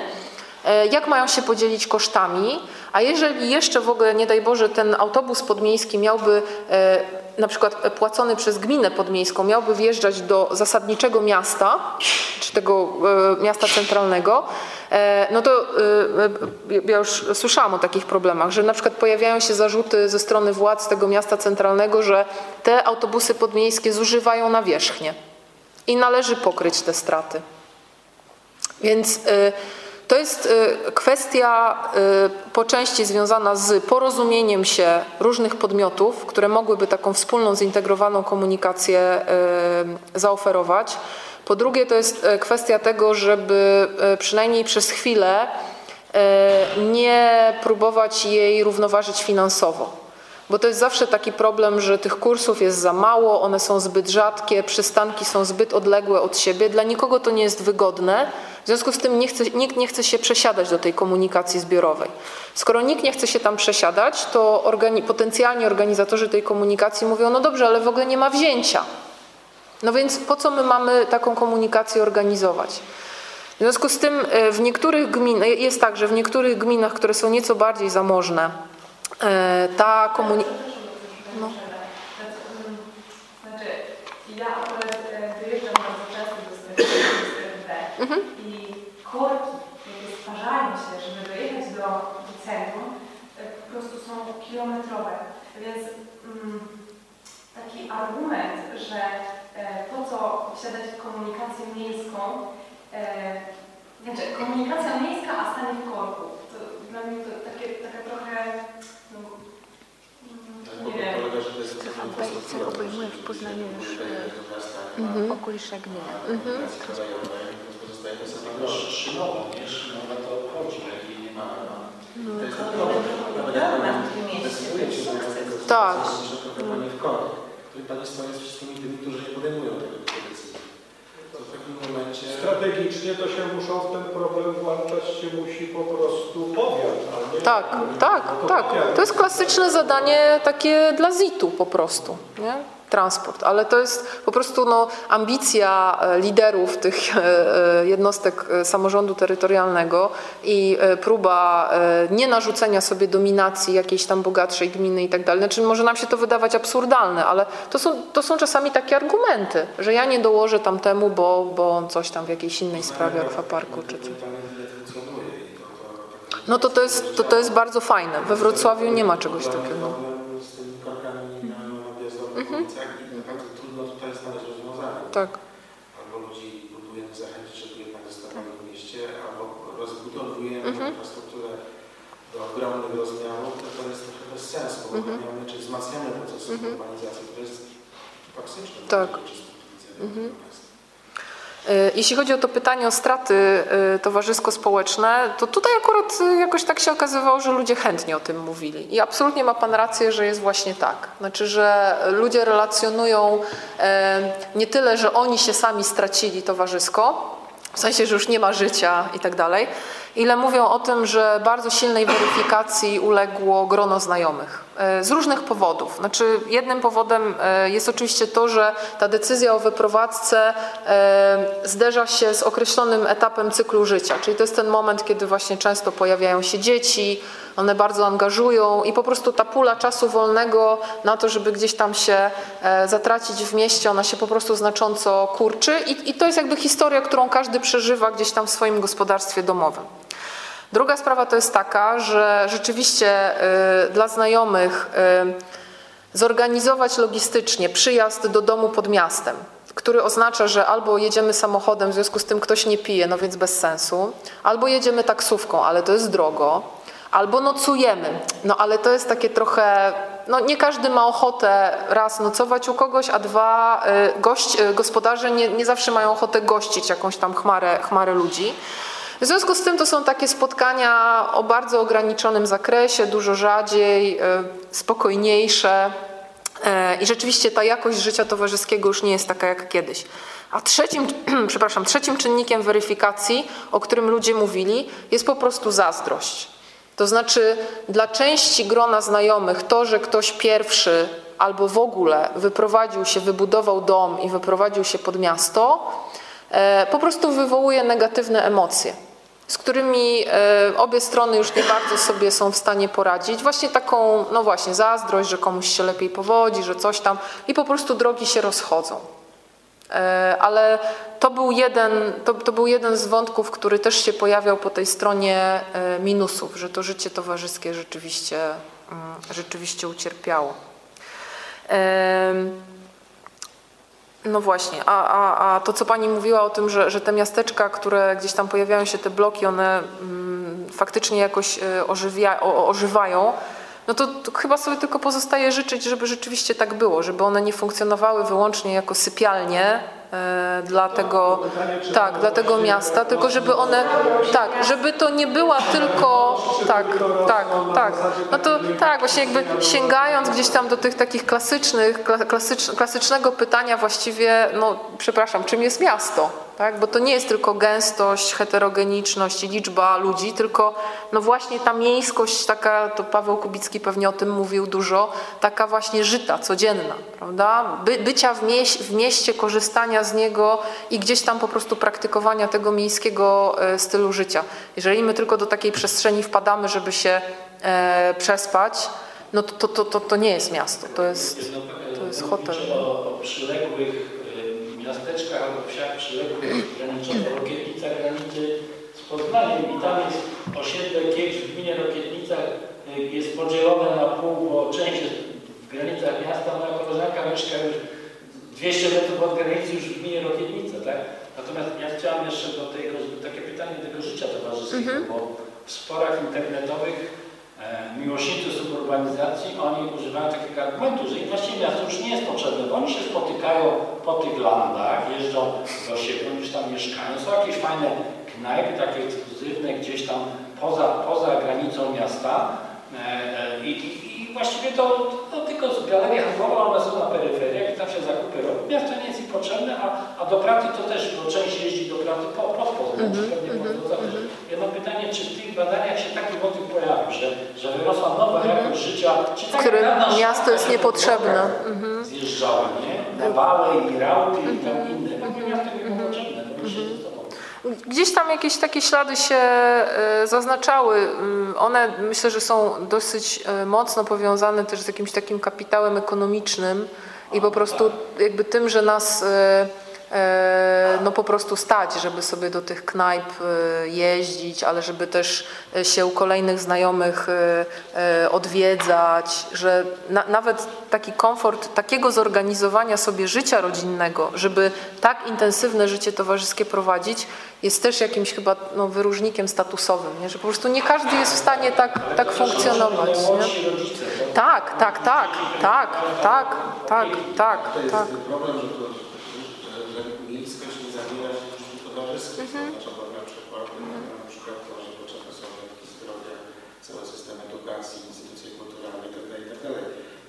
E, Jak mają się podzielić kosztami? A jeżeli jeszcze w ogóle, nie daj Boże, ten autobus podmiejski miałby e, na przykład płacony przez gminę podmiejską, miałby wjeżdżać do zasadniczego miasta, czy tego e, miasta centralnego, no to ja już słyszałam o takich problemach, że na przykład pojawiają się zarzuty ze strony władz tego miasta centralnego, że te autobusy podmiejskie zużywają nawierzchnię i należy pokryć te straty. Więc to jest y, kwestia y, po części związana z porozumieniem się różnych podmiotów, które mogłyby taką wspólną, zintegrowaną komunikację y, zaoferować. Po drugie, to jest kwestia tego, żeby przynajmniej przez chwilę nie próbować jej równoważyć finansowo. Bo to jest zawsze taki problem, że tych kursów jest za mało, one są zbyt rzadkie, przystanki są zbyt odległe od siebie. Dla nikogo to nie jest wygodne. W związku z tym nie chce, nikt nie chce się przesiadać do tej komunikacji zbiorowej. Skoro nikt nie chce się tam przesiadać, to organi- potencjalni organizatorzy tej komunikacji mówią, no dobrze, ale w ogóle nie ma wzięcia. No więc po co my mamy taką komunikację organizować? W związku z tym e, w niektórych gminach, jest tak, że w niektórych gminach, które są nieco bardziej zamożne, e, ta komunikacja... No. Znaczy, ja akurat e, wyjeżdżam bardzo często do strefy Mhm. i korki, jakie stwarzają się, żeby dojechać do, do centrum, e, po prostu są kilometrowe. Więc mm, taki argument, że e, po co wsiadać w komunikację miejską, e, znaczy komunikacja miejska, a stanie w korku. To dla mnie to takie, taka trochę, no, mm, Tak, nie bo wiem. polega, że to jest Cech obejmuje w Poznaniu już, Mhm. okoliczne gminy. To sobie No, Szynowa, nie? Szynowa to obchodzi, ale nie ma... To jest problem. Jak Tak. że programowanie w to państwo jest wszystkimi tymi, którzy nie podejmują tego typu decyzji. To w takim momencie... Strategicznie to się muszą w ten problem włączać się musi po prostu powiat, a nie... Tak, tak, No tak. To jest klasyczne zadanie takie dla ZIT-u po prostu. Nie? Transport, ale to jest po prostu no, ambicja e, liderów tych e, e, jednostek samorządu terytorialnego i próba nie narzucenia sobie dominacji jakiejś tam bogatszej gminy i tak dalej. Znaczy może nam się to wydawać absurdalne, ale to są, to są czasami takie argumenty, że ja nie dołożę tamtemu, bo, bo on coś tam w jakiejś innej sprawie akwaparku czy coś. Tam No to to jest, to, to jest bardzo fajne. We Wrocławiu nie ma czegoś takiego. Na objazdowych w ulicach i naprawdę trudno tutaj znaleźć rozwiązanie. Tak. Albo ludzi próbujemy zachęcić, żeby jednak zostawali w mieście, albo rozbudowujemy infrastrukturę do ogromnych rozmiarów, to to jest trochę bez sensu, bo uruchamiamy, czy wzmacniamy proces urbanizacji, który jest toksyczny. Tak. dla ludzi z punktu widzenia miasta. Y, Jeśli chodzi o to pytanie o straty y, towarzysko-społeczne, to tutaj akurat y, jakoś tak się okazywało, że ludzie chętnie o tym mówili. I absolutnie ma Pan rację, że jest właśnie tak. Znaczy, że ludzie relacjonują nie tyle, że oni się sami stracili towarzysko, w sensie, że już nie ma życia i tak dalej, ile mówią o tym, że bardzo silnej weryfikacji uległo grono znajomych. e, Z różnych powodów. Znaczy, jednym powodem e, jest oczywiście to, że ta decyzja o wyprowadzce e, zderza się z określonym etapem cyklu życia. Czyli to jest ten moment, kiedy właśnie często pojawiają się dzieci, one bardzo angażują i po prostu ta pula czasu wolnego na to, żeby gdzieś tam się zatracić w mieście, ona się po prostu znacząco kurczy i, i to jest jakby historia, którą każdy przeżywa gdzieś tam w swoim gospodarstwie domowym. Druga sprawa to jest taka, że rzeczywiście y, dla znajomych y, zorganizować logistycznie przyjazd do domu pod miastem, który oznacza, że albo jedziemy samochodem, w związku z tym ktoś nie pije, no więc bez sensu, albo jedziemy taksówką, ale to jest drogo, albo nocujemy, no ale to jest takie trochę, no nie każdy ma ochotę raz nocować u kogoś, a dwa, y, gość, gospodarze nie, nie zawsze mają ochotę gościć jakąś tam chmarę, chmarę ludzi. W związku z tym to są takie spotkania o bardzo ograniczonym zakresie, dużo rzadziej, y, spokojniejsze y, i rzeczywiście ta jakość życia towarzyskiego już nie jest taka jak kiedyś. A trzecim, przepraszam, trzecim czynnikiem weryfikacji, o którym ludzie mówili, jest po prostu zazdrość. To znaczy dla części grona znajomych to, że ktoś pierwszy albo w ogóle wyprowadził się, wybudował dom i wyprowadził się pod miasto, e, po prostu wywołuje negatywne emocje, z którymi e, obie strony już nie bardzo sobie są w stanie poradzić. Właśnie taką, no właśnie, zazdrość, że komuś się lepiej powodzi, że coś tam i po prostu drogi się rozchodzą. E, Ale to był, jeden, to, to był jeden z wątków, który też się pojawiał po tej stronie e, minusów, że to życie towarzyskie rzeczywiście, mm, rzeczywiście ucierpiało. No właśnie, a, a, a to co Pani mówiła o tym, że, że te miasteczka, które gdzieś tam pojawiają się, te bloki, one mm, faktycznie jakoś e, ożywia, o, ożywają, no to, to chyba sobie tylko pozostaje życzyć, żeby rzeczywiście tak było, żeby one nie funkcjonowały wyłącznie jako sypialnie dla tego, tak, dla tego miasta, tylko żeby one, tak, żeby to nie była tylko, tak, tak, tak, no to tak, właśnie jakby sięgając gdzieś tam do tych takich klasycznych, kla- klasycz, klasycznego pytania właściwie, no przepraszam, czym jest miasto, tak, bo to nie jest tylko gęstość, heterogeniczność i liczba ludzi, tylko no właśnie ta miejskość taka, to Paweł Kubicki pewnie o tym mówił dużo, taka właśnie żyta, codzienna, prawda, By, bycia w, mieś, w mieście, korzystania z niego i gdzieś tam po prostu praktykowania tego miejskiego e, stylu życia. Jeżeli my tylko do takiej przestrzeni wpadamy, żeby się e, przespać, no to, to, to, to, to nie jest miasto, to jest, to jest hotel. O, o przyległych miasteczkach albo wsiach przyległych graniczących Rokietnica granicy z Poznaniem. I tam jest osiedle Kiecz w gminie Rokietnica y, jest podzielone na pół, bo część jest w granicach miasta, moja koleżanka mieszka już 200 metrów od granicy już w gminie Rokietnica, tak? Natomiast ja chciałam jeszcze do tego, takie pytanie tego życia towarzyskiego, bo w sporach internetowych miłośnicy suburbanizacji, oni używają takiego argumentu, że im właściwie miasto już nie jest potrzebne, bo oni się spotykają po tych landach, jeżdżą do siebie, już tam mieszkają, są jakieś fajne knajpy, takie ekskluzywne gdzieś tam poza, poza granicą miasta. E, e, i właściwie to, to tylko z galerii handlowe, one są na peryferiach i tam się zakupy robią. Miasto nie jest im potrzebne, a, a do pracy to też, bo część jeździ do pracy po, pod Poznań, czy pewnie pod Wrocławiem. Ja mam pytanie, czy w tych badaniach się taki motyw pojawił, że, że wyrosła nowa jakość życia w tak którym miasto jest niepotrzebne. po Mhm. drogach Zjeżdżały, nie? Na wały i rauty i tam inne. W ogóle miasto nie było potrzebne, to by się. Gdzieś tam jakieś takie ślady się e, zaznaczały. Mm, One myślę, że są dosyć e, mocno powiązane też z jakimś takim kapitałem ekonomicznym i po prostu jakby tym, że nas e, no po prostu stać, żeby sobie do tych knajp e, jeździć, ale żeby też e, się u kolejnych znajomych e, e, odwiedzać, że na, nawet taki komfort takiego zorganizowania sobie życia rodzinnego, żeby tak intensywne życie towarzyskie prowadzić, jest też jakimś chyba no, wyróżnikiem statusowym, nie? że po prostu nie każdy jest w stanie tak, tak funkcjonować. Nie? Tak, tak, tak, tak, tak, tak, tak, jest tak. ten problem, że, to, że, że miejskość nie zawiera się życiu towarzyskim. Mhm. Na przykład, na przykład to, że potrzebne są rynki zdrowia, cały system edukacji, instytucje kulturalne itd. itd.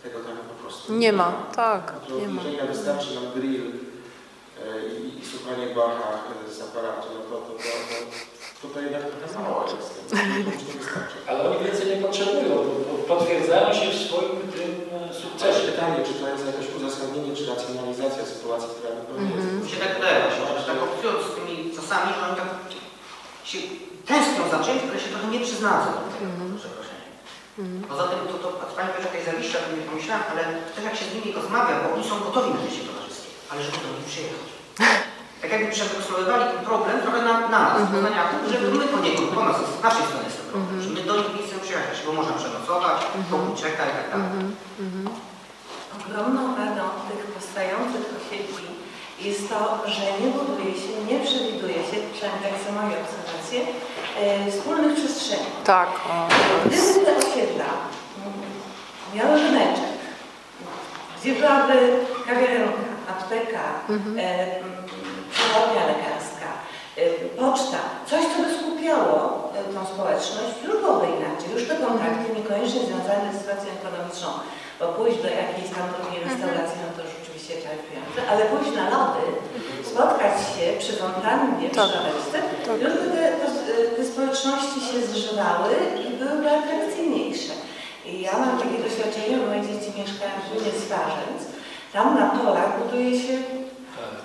Tego tam po prostu Nie ma, tak, nie ma. jedzenia wystarczy nam grill e, i, i słuchanie Bacha e, z aparatu, no to, to, to, to, to jednak trochę mało jest. Ale oni więcej nie potrzebują, bo potwierdzają się w swoim tym e, sukcesie. pytanie, czy to jest jakaś uzasadnienie, czy racjonalizacja sytuacji, która Mhm. jest. Mi się tak wydaje że tak obcując z tymi czasami, że oni tak się tęsknią za czymś, które się trochę nie przyznadzą do tego przeproszenia. Poza tym, to, to Pani powiedziała jakaś zawiścia, o tym nie pomyślałem, ale też jak się z nimi rozmawia, bo oni są gotowi na życie towarzyskie, ale żeby do nich przyjechać. Tak jakby przegłosowywali ten problem trochę na, na nas, mm -hmm. żeby my po niego, po nas, z naszej strony jest ten problem, że my do nich nie chcemy przyjechać, bo można przenocować, pokój czeka i tak dalej. Ogromną wadą tych powstających osiedli jest to, że nie buduje się, nie przewiduje się, przynajmniej tak są moje obserwacje, e, wspólnych przestrzeni. Tak. Gdyby te osiedla mm, miały ryneczek, gdzie byłaby kawiarenka, apteka, Mhm. e, mm, przychodnia lekarska, e, poczta, coś, co by skupiało tą społeczność, już byłoby inaczej. Już te kontakty niekoniecznie związane z sytuacją ekonomiczną, bo pójść do jakiejś tam drugiej restauracji, no to oczywiście ale pójść na lody, spotkać się przy fontannie, przy Tak. laweczce, już by te, te, te społeczności się zżywały i byłyby atrakcyjniejsze. I ja mam takie doświadczenie, bo moje dzieci mieszkają w gminie Swarzędz. Tam na polach buduje się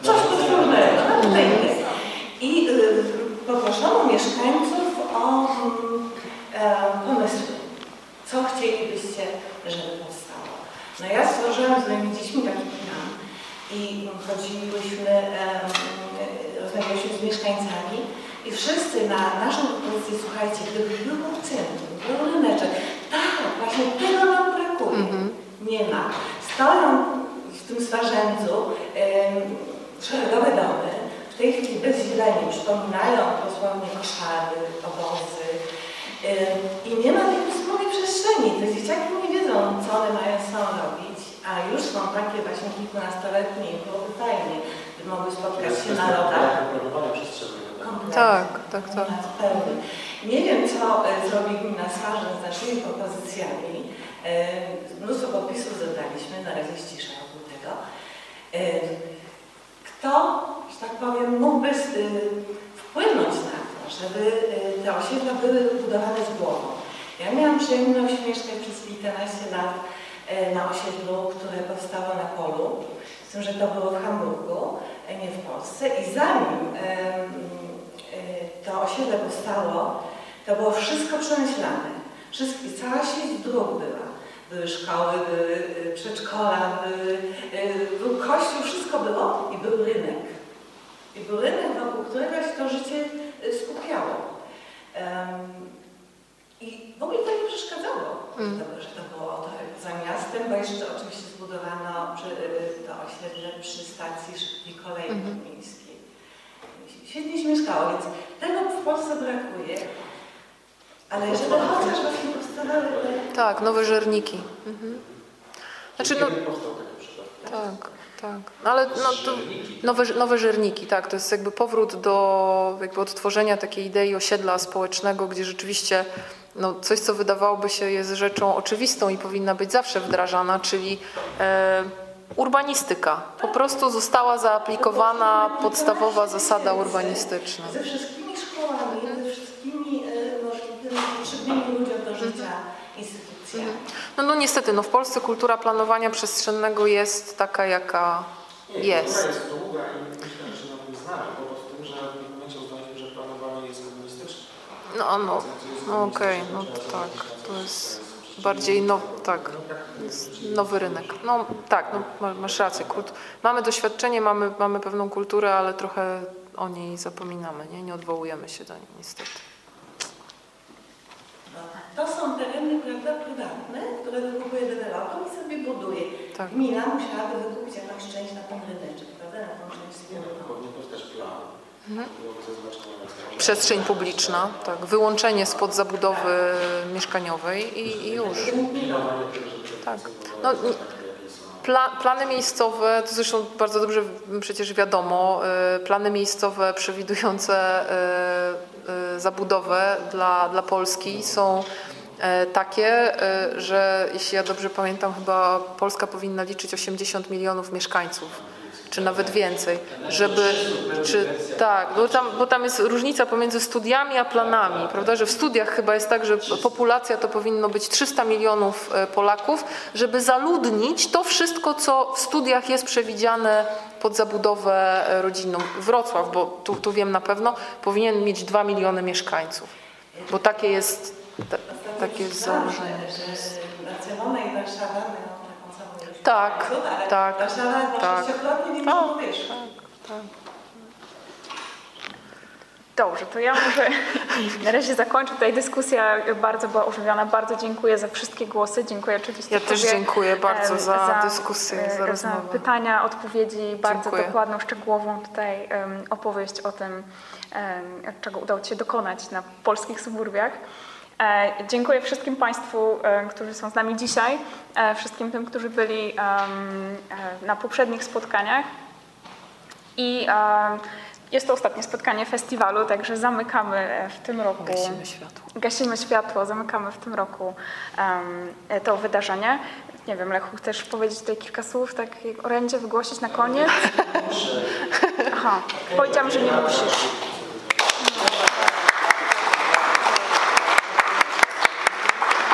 coś potwornego, naprawdę. I y, poproszono mieszkańców o mm, e, pomysły, co chcielibyście, żeby powstało. No ja stworzyłam z moimi dziećmi taki plan i chodzilibyśmy, em, rozmawialiśmy z mieszkańcami i wszyscy na naszą propozycję, słuchajcie, gdyby było centrum, był ryneczek, tak, właśnie tego nam brakuje. Nie ma. Stoją w tym Swarzędzu szeregowe domy, w tej chwili bez zieleni, przypominają dosłownie koszary, obozy. I nie ma tej wspólnej przestrzeni. Te dzieciaki nie wiedzą, co one mają z sobą robić, a już są takie właśnie kilkunastoletnie i byłoby fajnie, by mogły spotkać się na lodach. Tak, tak, tak. Nie wiem, co e, zrobi gmina Swarzyn z naszymi propozycjami. E, Mnóstwo podpisów zebraliśmy, na razie jest cisza wokół tego. E, Kto, że tak powiem, mógłby y, wpłynąć na to, żeby y, te osiedla były budowane z głową? Ja miałam przyjemność mieszkać przez kilkanaście lat e, na osiedlu, które powstało na polu, z tym, że to było w Hamburgu, e, nie w Polsce. I zanim e, to osiedle powstało, to było wszystko przemyślane. Wszystkie, cała sieć dróg była. Były szkoły, były przedszkola, były, był kościół, wszystko było i był rynek. I był rynek, wokół którego się to życie skupiało. Em, I w ogóle to nie przeszkadzało, Mm. że, to, że to było za miastem, bo jeszcze oczywiście zbudowano przy, y, to osiedle przy stacji szybkiej kolei Mhm. miejskiej. Świetnie się mieszkało, więc tego w Polsce brakuje. Ale żeby chociaż właśnie powstawały te Tak, nowe żerniki. Mhm. Znaczy, no, tak, tak. No, ale no, to nowe, nowe żerniki, tak. To jest jakby powrót do jakby odtworzenia takiej idei osiedla społecznego, gdzie rzeczywiście no, coś, co wydawałoby się jest rzeczą oczywistą i powinna być zawsze wdrażana, czyli e, urbanistyka. Po prostu została zaaplikowana podstawowa zasada urbanistyczna. ze wszystkimi szkołami, No, no niestety, no w Polsce kultura planowania przestrzennego jest taka, jaka Nie, jest. jest długa i myślę, że na tym znamy, bo pod tym, że w pewnym momencie uznaliśmy, że planowanie jest komunistyczne. No, no, no okej, no komunistyczne, trzeba tak, to jest bardziej, no tak, No, tak, jest nowy rynek. No tak, no, ma- masz rację. Kult, mamy doświadczenie, mamy, mamy pewną kulturę, ale trochę o niej zapominamy, nie? Nie odwołujemy się do niej niestety. To są tereny prawda, prywatne, które wykupuje deweloper i sobie buduje. Tak. Gmina musiałaby wykupić jakąś część na ten ryneczek, prawda, na tą część no, powinien być też plan. Mhm. Przestrzeń publiczna, tak, wyłączenie spod zabudowy mieszkaniowej i, i już. Tak. No, Pla, plany miejscowe, to zresztą bardzo dobrze przecież wiadomo, y, plany miejscowe przewidujące y, y, zabudowę dla, dla Polski są y, takie, y, że jeśli ja dobrze pamiętam, chyba Polska powinna liczyć 80 milionów mieszkańców, czy nawet więcej, żeby, czy, tak, bo tam, bo tam jest różnica pomiędzy studiami a planami, prawda, że w studiach chyba jest tak, że populacja to powinno być 300 milionów e, Polaków, żeby zaludnić to wszystko, co w studiach jest przewidziane pod zabudowę e, rodzinną. Wrocław, bo tu, tu wiem na pewno, powinien mieć 2 miliony mieszkańców, bo takie jest, ta, takie jest założenie. Że, że Barcelona i Warszawa Tak, mieszkańców, ale tak, Warszawa ma tak. sześciokrotnie większą Tak, powierzchnię. Dobrze, to ja może na razie zakończę. Tutaj dyskusja bardzo była ożywiona. Bardzo dziękuję za wszystkie głosy. Dziękuję oczywiście Ja też Tobie, dziękuję bardzo em, za dyskusję, e, za za rozmowę. pytania, odpowiedzi, bardzo Dziękuję. dokładną, szczegółową tutaj opowieść o tym, czego udało Ci się dokonać na polskich suburbiach. E, Dziękuję wszystkim Państwu, e, którzy są z nami dzisiaj, e, wszystkim tym, którzy byli na poprzednich spotkaniach. I jest to ostatnie spotkanie festiwalu, także zamykamy w tym roku. Gasimy światło. Gasimy światło, zamykamy w tym roku to wydarzenie. Nie wiem, Lechu, chcesz powiedzieć tutaj kilka słów, tak jak orędzie wygłosić na koniec? Aha, powiedziałam, że nie musisz.